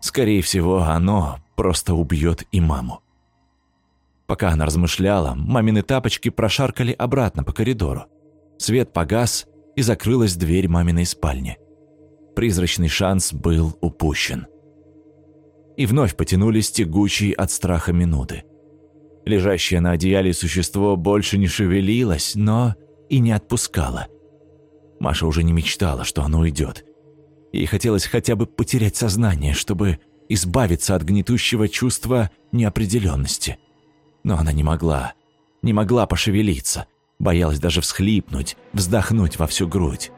Скорее всего, оно просто убьет и маму. Пока она размышляла, мамины тапочки прошаркали обратно по коридору. Свет погас, и закрылась дверь маминой спальни. Призрачный шанс был упущен. И вновь потянулись тягучие от страха минуты. Лежащее на одеяле существо больше не шевелилось, но и не отпускало – Маша уже не мечтала, что оно уйдет. Ей хотелось хотя бы потерять сознание, чтобы избавиться от гнетущего чувства неопределенности. Но она не могла, не могла пошевелиться, боялась даже всхлипнуть, вздохнуть во всю грудь.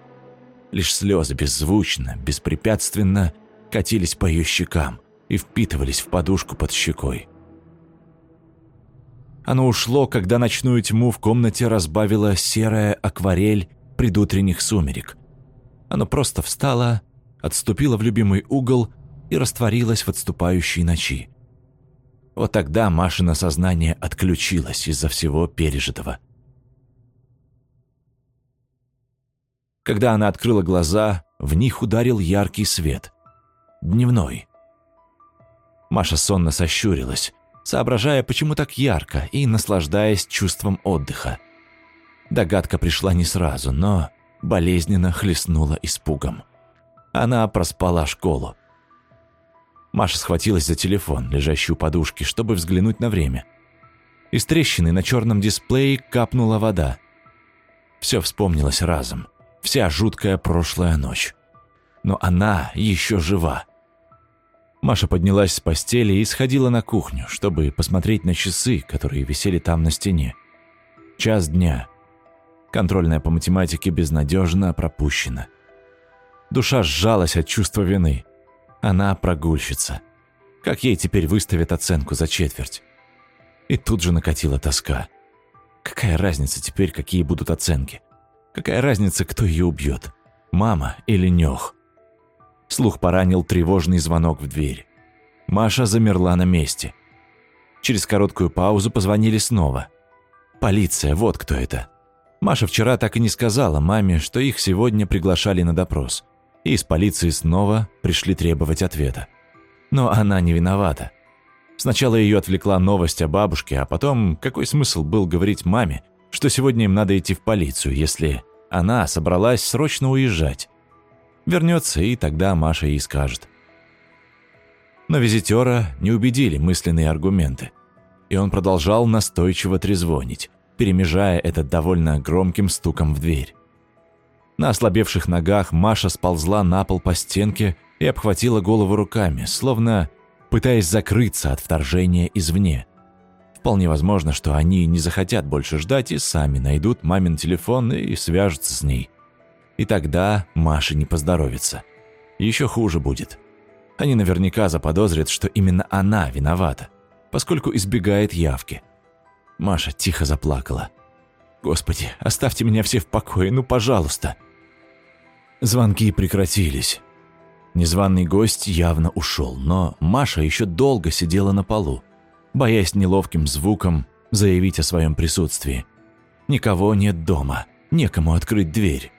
Лишь слезы беззвучно, беспрепятственно катились по ее щекам и впитывались в подушку под щекой. Оно ушло, когда ночную тьму в комнате разбавила серая акварель предутренних сумерек. Оно просто встало, отступило в любимый угол и растворилось в отступающей ночи. Вот тогда Машина сознание отключилось из-за всего пережитого. Когда она открыла глаза, в них ударил яркий свет. Дневной. Маша сонно сощурилась, соображая, почему так ярко, и наслаждаясь чувством отдыха. Догадка пришла не сразу, но болезненно хлестнула испугом. Она проспала школу. Маша схватилась за телефон, лежащий у подушки, чтобы взглянуть на время. Из трещины на черном дисплее капнула вода. Все вспомнилось разом. Вся жуткая прошлая ночь. Но она еще жива. Маша поднялась с постели и сходила на кухню, чтобы посмотреть на часы, которые висели там на стене. Час дня. Контрольная по математике безнадежно пропущена. Душа сжалась от чувства вины. Она прогульщица. Как ей теперь выставят оценку за четверть? И тут же накатила тоска. Какая разница теперь, какие будут оценки? Какая разница, кто ее убьет? Мама или Нёх? Слух поранил тревожный звонок в дверь. Маша замерла на месте. Через короткую паузу позвонили снова. Полиция, вот кто это. Маша вчера так и не сказала маме, что их сегодня приглашали на допрос. И из полиции снова пришли требовать ответа. Но она не виновата. Сначала ее отвлекла новость о бабушке, а потом какой смысл был говорить маме, что сегодня им надо идти в полицию, если она собралась срочно уезжать. Вернется, и тогда Маша ей скажет. Но визитера не убедили мысленные аргументы, и он продолжал настойчиво трезвонить, перемежая это довольно громким стуком в дверь. На ослабевших ногах Маша сползла на пол по стенке и обхватила голову руками, словно пытаясь закрыться от вторжения извне. Вполне возможно, что они не захотят больше ждать и сами найдут мамин телефон и свяжутся с ней. И тогда Маше не поздоровится. Еще хуже будет. Они наверняка заподозрят, что именно она виновата, поскольку избегает явки. Маша тихо заплакала. «Господи, оставьте меня все в покое, ну, пожалуйста!» Звонки прекратились. Незваный гость явно ушел, но Маша еще долго сидела на полу, боясь неловким звуком заявить о своем присутствии. Никого нет дома, некому открыть дверь.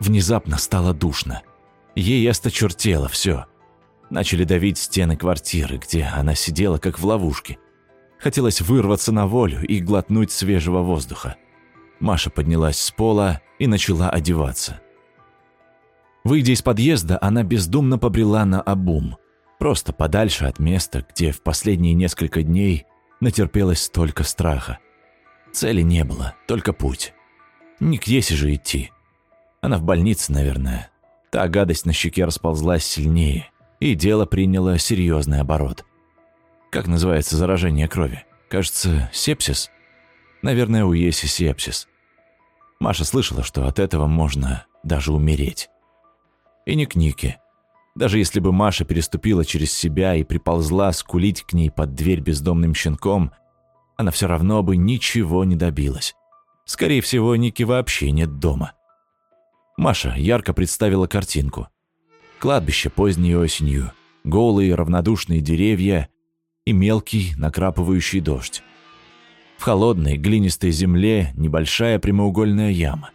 Внезапно стало душно. Ей осточертело все. Начали давить стены квартиры, где она сидела как в ловушке. Хотелось вырваться на волю и глотнуть свежего воздуха. Маша поднялась с пола и начала одеваться. Выйдя из подъезда, она бездумно побрела на обум, просто подальше от места, где в последние несколько дней натерпелось столько страха. Цели не было, только путь. Не к Есе же идти. Она в больнице, наверное. Та гадость на щеке расползлась сильнее, и дело приняло серьезный оборот. Как называется заражение крови? Кажется, сепсис? Наверное, у Еси сепсис. Маша слышала, что от этого можно даже умереть. И не к Нике. Даже если бы Маша переступила через себя и приползла скулить к ней под дверь бездомным щенком, она все равно бы ничего не добилась. Скорее всего, Ники вообще нет дома. Маша ярко представила картинку. Кладбище поздней осенью, голые равнодушные деревья и мелкий накрапывающий дождь. В холодной глинистой земле небольшая прямоугольная яма.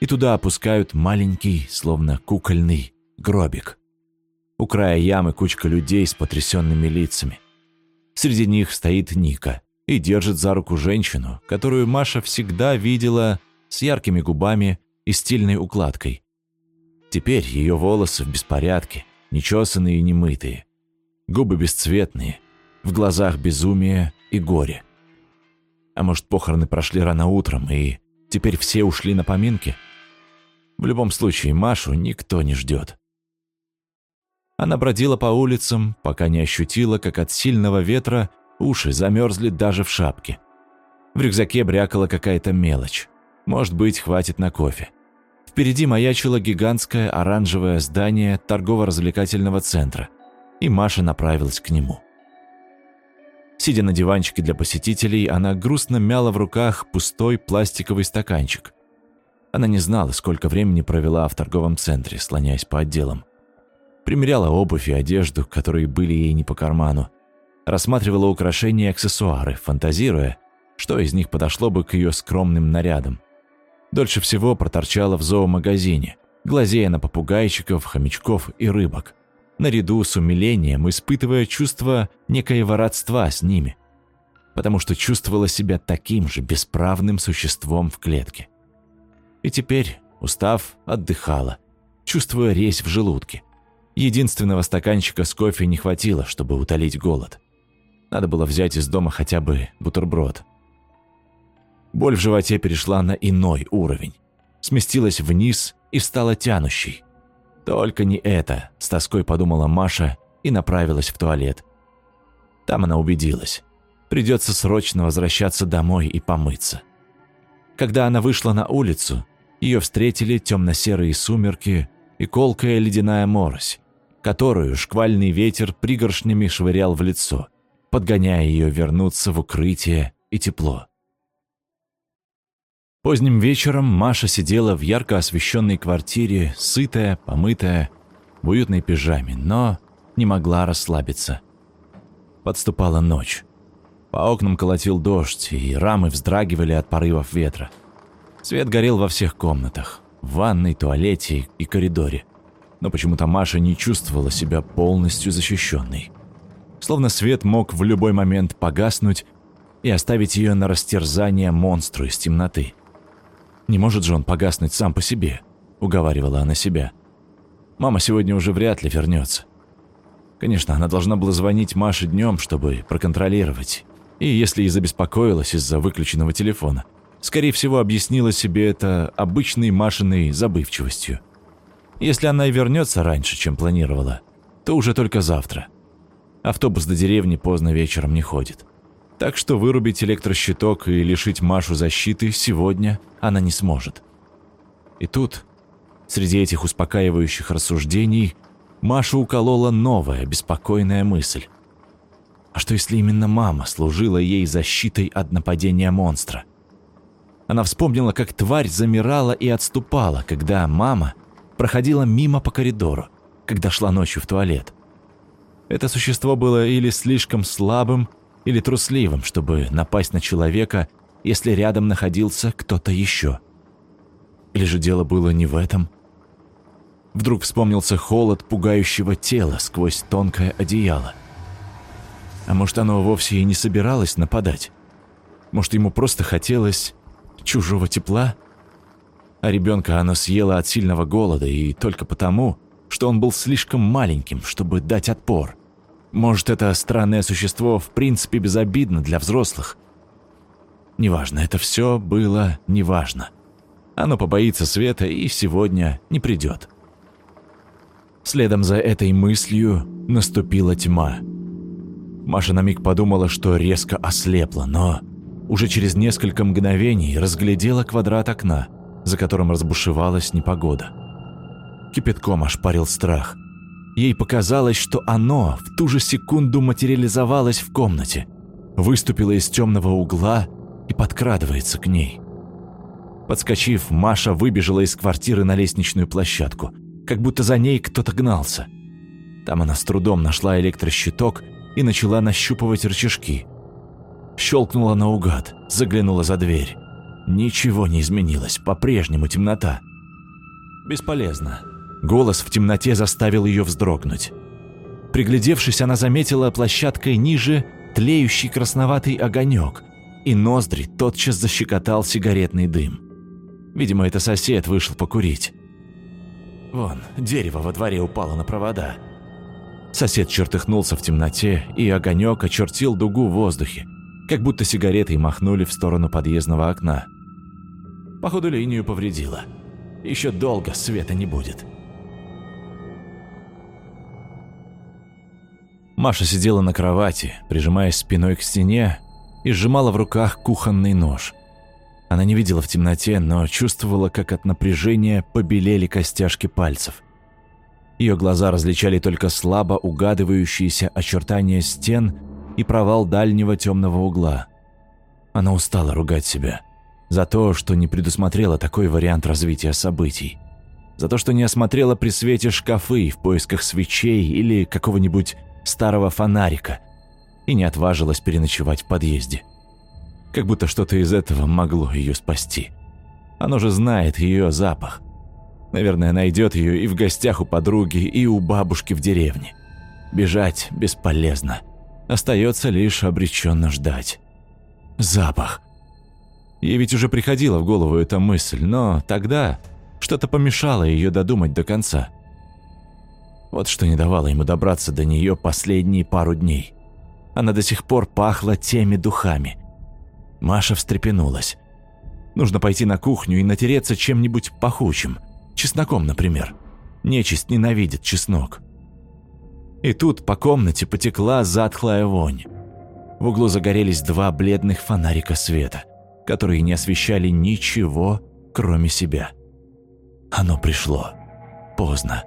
И туда опускают маленький, словно кукольный, гробик. У края ямы кучка людей с потрясенными лицами. Среди них стоит Ника и держит за руку женщину, которую Маша всегда видела с яркими губами и стильной укладкой. Теперь ее волосы в беспорядке, нечесанные и немытые. Губы бесцветные, в глазах безумие и горе. А может, похороны прошли рано утром, и теперь все ушли на поминки? В любом случае, Машу никто не ждет. Она бродила по улицам, пока не ощутила, как от сильного ветра уши замерзли даже в шапке. В рюкзаке брякала какая-то мелочь. Может быть, хватит на кофе. Впереди маячило гигантское оранжевое здание торгово-развлекательного центра, и Маша направилась к нему. Сидя на диванчике для посетителей, она грустно мяла в руках пустой пластиковый стаканчик. Она не знала, сколько времени провела в торговом центре, слоняясь по отделам. Примеряла обувь и одежду, которые были ей не по карману. Рассматривала украшения и аксессуары, фантазируя, что из них подошло бы к ее скромным нарядам. Дольше всего проторчала в зоомагазине, глазея на попугайчиков, хомячков и рыбок, наряду с умилением испытывая чувство некоего родства с ними, потому что чувствовала себя таким же бесправным существом в клетке. И теперь, устав, отдыхала, чувствуя резь в желудке. Единственного стаканчика с кофе не хватило, чтобы утолить голод. Надо было взять из дома хотя бы бутерброд – Боль в животе перешла на иной уровень. Сместилась вниз и стала тянущей. Только не это, с тоской подумала Маша и направилась в туалет. Там она убедилась. Придется срочно возвращаться домой и помыться. Когда она вышла на улицу, ее встретили темно-серые сумерки и колкая ледяная морось, которую шквальный ветер пригоршнями швырял в лицо, подгоняя ее вернуться в укрытие и тепло. Поздним вечером Маша сидела в ярко освещенной квартире, сытая, помытая, в уютной пижаме, но не могла расслабиться. Подступала ночь. По окнам колотил дождь, и рамы вздрагивали от порывов ветра. Свет горел во всех комнатах, в ванной, туалете и коридоре. Но почему-то Маша не чувствовала себя полностью защищенной. Словно свет мог в любой момент погаснуть и оставить ее на растерзание монстру из темноты. Не может же он погаснуть сам по себе, уговаривала она себя. Мама сегодня уже вряд ли вернется. Конечно, она должна была звонить Маше днем, чтобы проконтролировать. И если и забеспокоилась из-за выключенного телефона, скорее всего, объяснила себе это обычной Машиной забывчивостью. Если она и вернется раньше, чем планировала, то уже только завтра. Автобус до деревни поздно вечером не ходит. Так что вырубить электрощиток и лишить Машу защиты сегодня она не сможет. И тут, среди этих успокаивающих рассуждений, Маша уколола новая, беспокойная мысль. А что если именно мама служила ей защитой от нападения монстра? Она вспомнила, как тварь замирала и отступала, когда мама проходила мимо по коридору, когда шла ночью в туалет. Это существо было или слишком слабым, или трусливым, чтобы напасть на человека, если рядом находился кто-то еще. Или же дело было не в этом? Вдруг вспомнился холод пугающего тела сквозь тонкое одеяло. А может, оно вовсе и не собиралось нападать? Может, ему просто хотелось чужого тепла? А ребенка оно съело от сильного голода и только потому, что он был слишком маленьким, чтобы дать отпор – может, это странное существо в принципе безобидно для взрослых? Неважно, это все было неважно. Оно побоится света и сегодня не придет. Следом за этой мыслью наступила тьма. Маша на миг подумала, что резко ослепла, но уже через несколько мгновений разглядела квадрат окна, за которым разбушевалась непогода. Кипятком ошпарил страх – Ей показалось, что оно в ту же секунду материализовалось в комнате, выступило из темного угла и подкрадывается к ней. Подскочив, Маша выбежала из квартиры на лестничную площадку, как будто за ней кто-то гнался. Там она с трудом нашла электрощиток и начала нащупывать рычажки. Щелкнула наугад, заглянула за дверь. Ничего не изменилось, по-прежнему темнота. Бесполезно. Голос в темноте заставил ее вздрогнуть. Приглядевшись, она заметила площадкой ниже тлеющий красноватый огонек, и ноздри тотчас защекотал сигаретный дым. Видимо, это сосед вышел покурить. Вон, дерево во дворе упало на провода. Сосед чертыхнулся в темноте, и огонек очертил дугу в воздухе, как будто сигаретой махнули в сторону подъездного окна. Походу, линию повредило. Еще долго света не будет. Маша сидела на кровати, прижимаясь спиной к стене и сжимала в руках кухонный нож. Она не видела в темноте, но чувствовала, как от напряжения побелели костяшки пальцев. Ее глаза различали только слабо угадывающиеся очертания стен и провал дальнего темного угла. Она устала ругать себя за то, что не предусмотрела такой вариант развития событий. За то, что не осмотрела при свете шкафы в поисках свечей или какого-нибудь старого фонарика и не отважилась переночевать в подъезде. Как будто что-то из этого могло ее спасти. Оно же знает ее запах. Наверное, найдет ее и в гостях у подруги, и у бабушки в деревне. Бежать бесполезно. Остается лишь обреченно ждать. Запах. Ей ведь уже приходила в голову эта мысль, но тогда что-то помешало ее додумать до конца. Вот что не давало ему добраться до нее последние пару дней. Она до сих пор пахла теми духами. Маша встрепенулась. Нужно пойти на кухню и натереться чем-нибудь пахучим. Чесноком, например. Нечисть ненавидит чеснок. И тут по комнате потекла затхлая вонь. В углу загорелись два бледных фонарика света, которые не освещали ничего, кроме себя. Оно пришло. Поздно.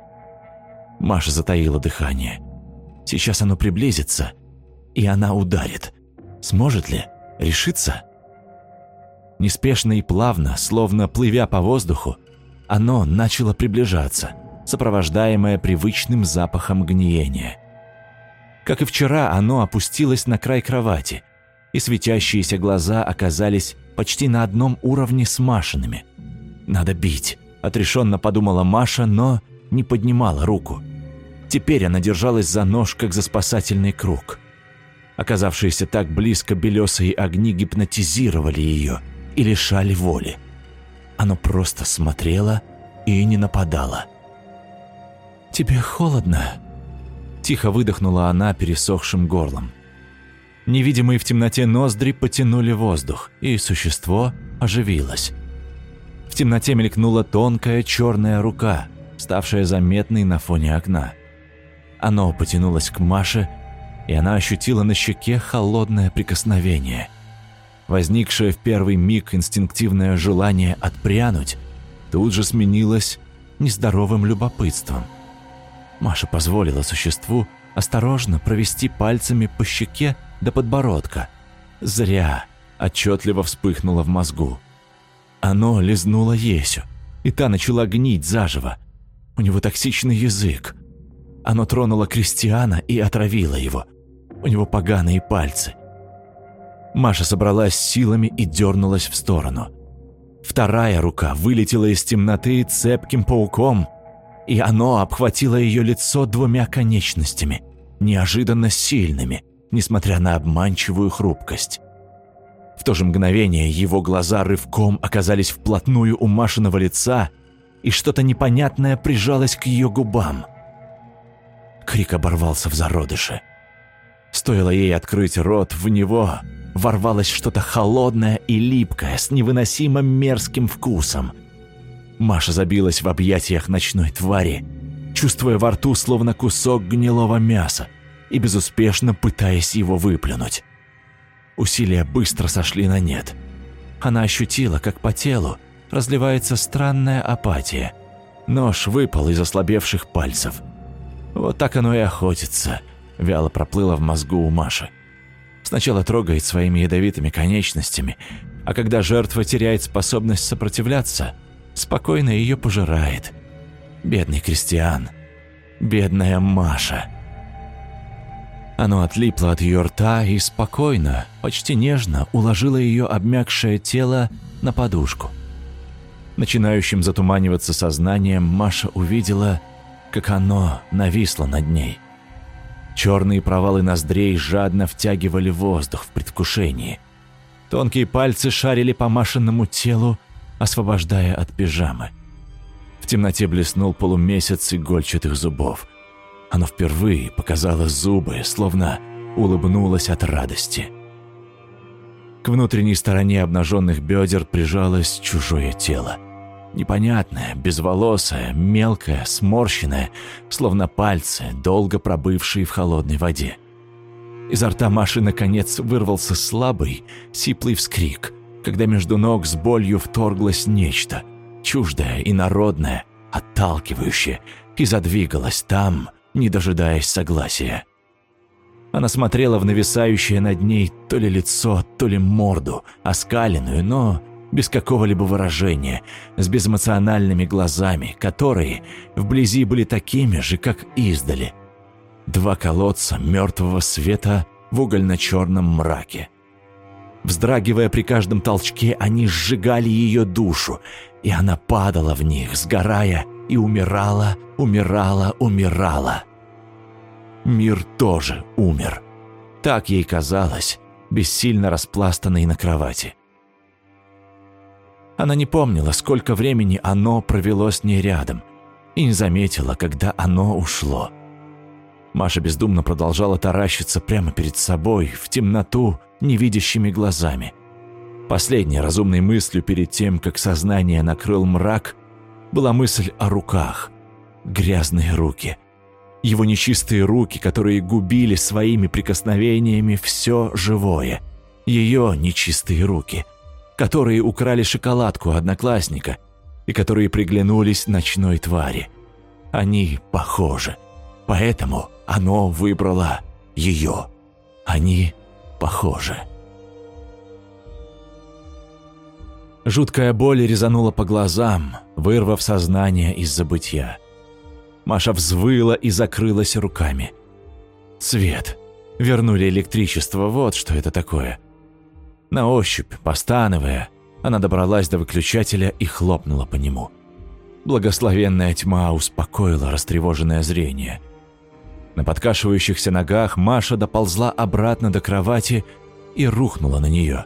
Маша затаила дыхание. Сейчас оно приблизится, и она ударит. Сможет ли? Решится? Неспешно и плавно, словно плывя по воздуху, оно начало приближаться, сопровождаемое привычным запахом гниения. Как и вчера, оно опустилось на край кровати, и светящиеся глаза оказались почти на одном уровне с Машиными. «Надо бить», – отрешенно подумала Маша, но не поднимала руку. Теперь она держалась за нож, как за спасательный круг. Оказавшиеся так близко белесые огни гипнотизировали ее и лишали воли. Оно просто смотрело и не нападало. «Тебе холодно?» Тихо выдохнула она пересохшим горлом. Невидимые в темноте ноздри потянули воздух, и существо оживилось. В темноте мелькнула тонкая черная рука, ставшая заметной на фоне окна. Оно потянулось к Маше, и она ощутила на щеке холодное прикосновение. Возникшее в первый миг инстинктивное желание отпрянуть тут же сменилось нездоровым любопытством – Маша позволила существу осторожно провести пальцами по щеке до подбородка. Зря отчетливо вспыхнуло в мозгу. Оно лизнуло Есю, и та начала гнить заживо. У него токсичный язык. Оно тронуло Кристиана и отравило его. У него поганые пальцы. Маша собралась силами и дернулась в сторону. Вторая рука вылетела из темноты цепким пауком и оно обхватило ее лицо двумя конечностями, неожиданно сильными, несмотря на обманчивую хрупкость. В то же мгновение его глаза рывком оказались вплотную у Машиного лица, и что-то непонятное прижалось к ее губам. Крик оборвался в зародыше. Стоило ей открыть рот, в него ворвалось что-то холодное и липкое с невыносимо мерзким вкусом – Маша забилась в объятиях ночной твари, чувствуя во рту словно кусок гнилого мяса и безуспешно пытаясь его выплюнуть. Усилия быстро сошли на нет. Она ощутила, как по телу разливается странная апатия. Нож выпал из ослабевших пальцев. Вот так оно и охотится, вяло проплыло в мозгу у Маши. Сначала трогает своими ядовитыми конечностями, а когда жертва теряет способность сопротивляться – спокойно ее пожирает. Бедный крестьян. Бедная Маша. Оно отлипло от ее рта и спокойно, почти нежно уложило ее обмякшее тело на подушку. Начинающим затуманиваться сознанием Маша увидела, как оно нависло над ней. Черные провалы ноздрей жадно втягивали воздух в предвкушении. Тонкие пальцы шарили по Машиному телу, освобождая от пижамы. В темноте блеснул полумесяц игольчатых зубов. Оно впервые показало зубы, словно улыбнулось от радости. К внутренней стороне обнаженных бедер прижалось чужое тело. Непонятное, безволосое, мелкое, сморщенное, словно пальцы, долго пробывшие в холодной воде. Изо рта Маши наконец вырвался слабый, сиплый вскрик, когда между ног с болью вторглось нечто, чуждое и народное, отталкивающее, и задвигалось там, не дожидаясь согласия. Она смотрела в нависающее над ней то ли лицо, то ли морду, оскаленную, но без какого-либо выражения, с безэмоциональными глазами, которые вблизи были такими же, как издали. Два колодца мертвого света в угольно-черном мраке. Вздрагивая при каждом толчке, они сжигали ее душу, и она падала в них, сгорая, и умирала, умирала, умирала. Мир тоже умер. Так ей казалось, бессильно распластанной на кровати. Она не помнила, сколько времени оно провело с ней рядом, и не заметила, когда оно ушло. Маша бездумно продолжала таращиться прямо перед собой, в темноту, невидящими глазами. Последней разумной мыслью перед тем, как сознание накрыл мрак, была мысль о руках. Грязные руки. Его нечистые руки, которые губили своими прикосновениями все живое. Ее нечистые руки – которые украли шоколадку одноклассника и которые приглянулись ночной твари. Они похожи, поэтому оно выбрало ее. Они похожи. Жуткая боль резанула по глазам, вырвав сознание из забытья. Маша взвыла и закрылась руками. Свет. Вернули электричество, вот что это такое. На ощупь, постановая, она добралась до выключателя и хлопнула по нему. Благословенная тьма успокоила растревоженное зрение. На подкашивающихся ногах Маша доползла обратно до кровати и рухнула на нее.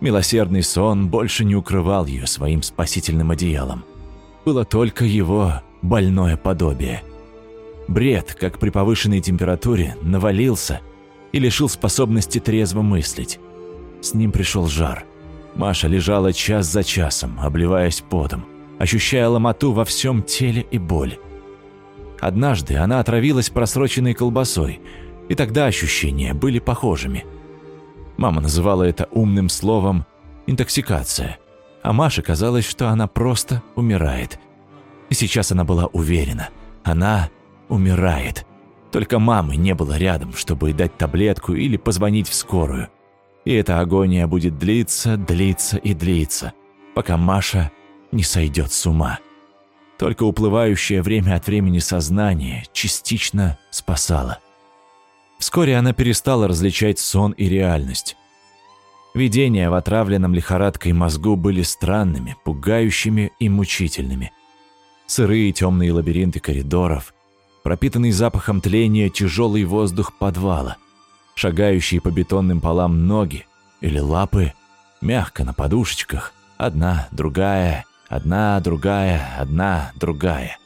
Милосердный сон больше не укрывал ее своим спасительным одеялом. Было только его больное подобие. Бред, как при повышенной температуре, навалился и лишил способности трезво мыслить. С ним пришел жар. Маша лежала час за часом, обливаясь потом, ощущая ломоту во всем теле и боль. Однажды она отравилась просроченной колбасой, и тогда ощущения были похожими. Мама называла это умным словом «интоксикация», а Маше казалось, что она просто умирает. Сейчас она была уверена, она умирает. Только мамы не было рядом, чтобы дать таблетку или позвонить в скорую. И эта агония будет длиться, длиться и длиться, пока Маша не сойдет с ума. Только уплывающее время от времени сознание частично спасало. Вскоре она перестала различать сон и реальность. Видения в отравленном лихорадкой мозгу были странными, пугающими и мучительными. Сырые темные лабиринты коридоров, пропитанный запахом тления тяжелый воздух подвала – шагающие по бетонным полам ноги или лапы, мягко на подушечках, одна, другая, одна, другая, одна, другая.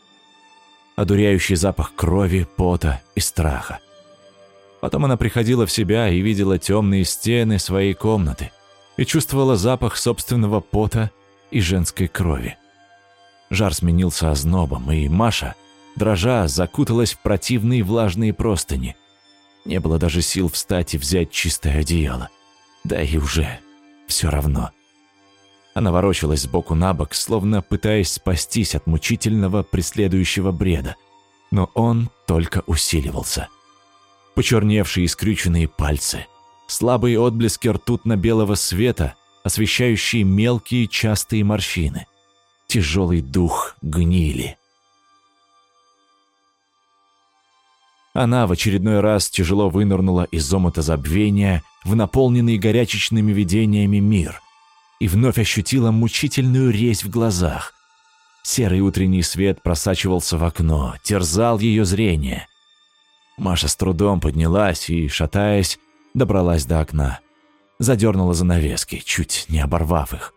Одуряющий запах крови, пота и страха. Потом она приходила в себя и видела темные стены своей комнаты и чувствовала запах собственного пота и женской крови. Жар сменился ознобом, и Маша, дрожа, закуталась в противные влажные простыни, не было даже сил встать и взять чистое одеяло. Да и уже все равно. Она ворочалась сбоку на бок, словно пытаясь спастись от мучительного преследующего бреда. Но он только усиливался. Почерневшие и скрюченные пальцы, слабые отблески ртутно-белого света, освещающие мелкие частые морщины. Тяжелый дух гнили. Она в очередной раз тяжело вынырнула из омута забвения в наполненный горячечными видениями мир и вновь ощутила мучительную резь в глазах. Серый утренний свет просачивался в окно, терзал ее зрение. Маша с трудом поднялась и, шатаясь, добралась до окна. Задернула занавески, чуть не оборвав их.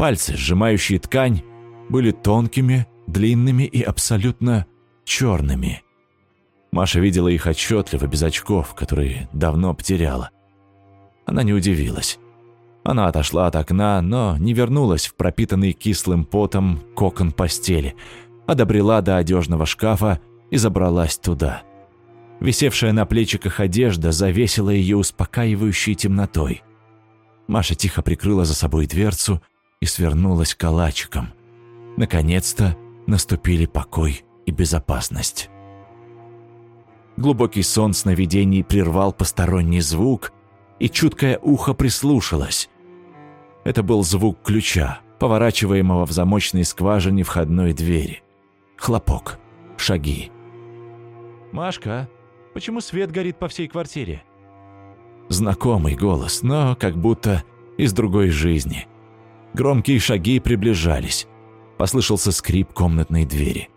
Пальцы, сжимающие ткань, были тонкими, длинными и абсолютно черными – Маша видела их отчетливо, без очков, которые давно потеряла. Она не удивилась. Она отошла от окна, но не вернулась в пропитанный кислым потом кокон постели, а добрела до одежного шкафа и забралась туда. Висевшая на плечиках одежда завесила ее успокаивающей темнотой. Маша тихо прикрыла за собой дверцу и свернулась калачиком. Наконец-то наступили покой и безопасность. Глубокий сон сновидений прервал посторонний звук, и чуткое ухо прислушалось. Это был звук ключа, поворачиваемого в замочной скважине входной двери. Хлопок. Шаги. «Машка, почему свет горит по всей квартире?» Знакомый голос, но как будто из другой жизни. Громкие шаги приближались. Послышался скрип комнатной двери.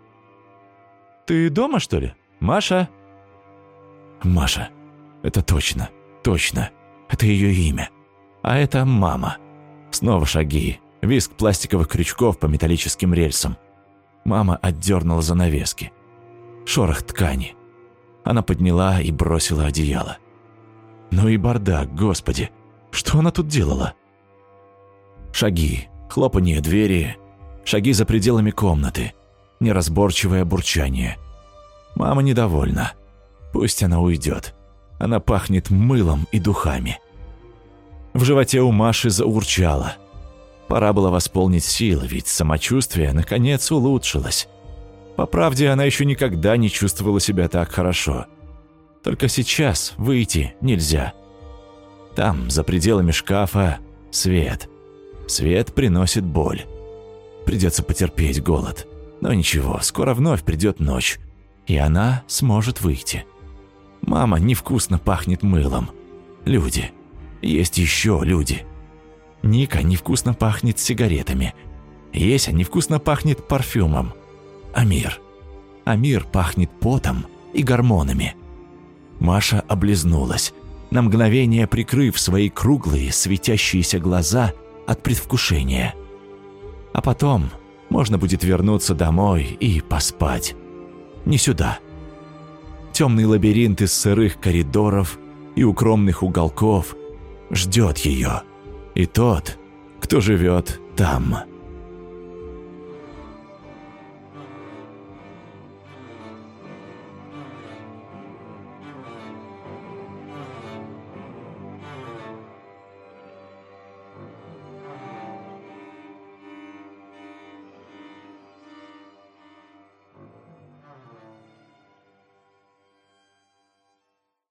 «Ты дома, что ли? Маша?» Маша. Это точно, точно. Это ее имя. А это мама. Снова шаги. Виск пластиковых крючков по металлическим рельсам. Мама отдернула занавески. Шорох ткани. Она подняла и бросила одеяло. Ну и бардак, господи. Что она тут делала? Шаги, хлопанье двери, шаги за пределами комнаты, неразборчивое бурчание. Мама недовольна. Пусть она уйдет. Она пахнет мылом и духами. В животе у Маши заурчало. Пора было восполнить силы, ведь самочувствие, наконец, улучшилось. По правде, она еще никогда не чувствовала себя так хорошо. Только сейчас выйти нельзя. Там, за пределами шкафа, свет. Свет приносит боль. Придется потерпеть голод. Но ничего, скоро вновь придет ночь, и она сможет выйти. Мама невкусно пахнет мылом. Люди. Есть еще люди. Ника невкусно пахнет сигаретами. Еся невкусно пахнет парфюмом. Амир. Амир пахнет потом и гормонами. Маша облизнулась, на мгновение прикрыв свои круглые, светящиеся глаза от предвкушения. А потом можно будет вернуться домой и поспать. Не сюда. Темный лабиринт из сырых коридоров и укромных уголков ждет ее и тот, кто живет там.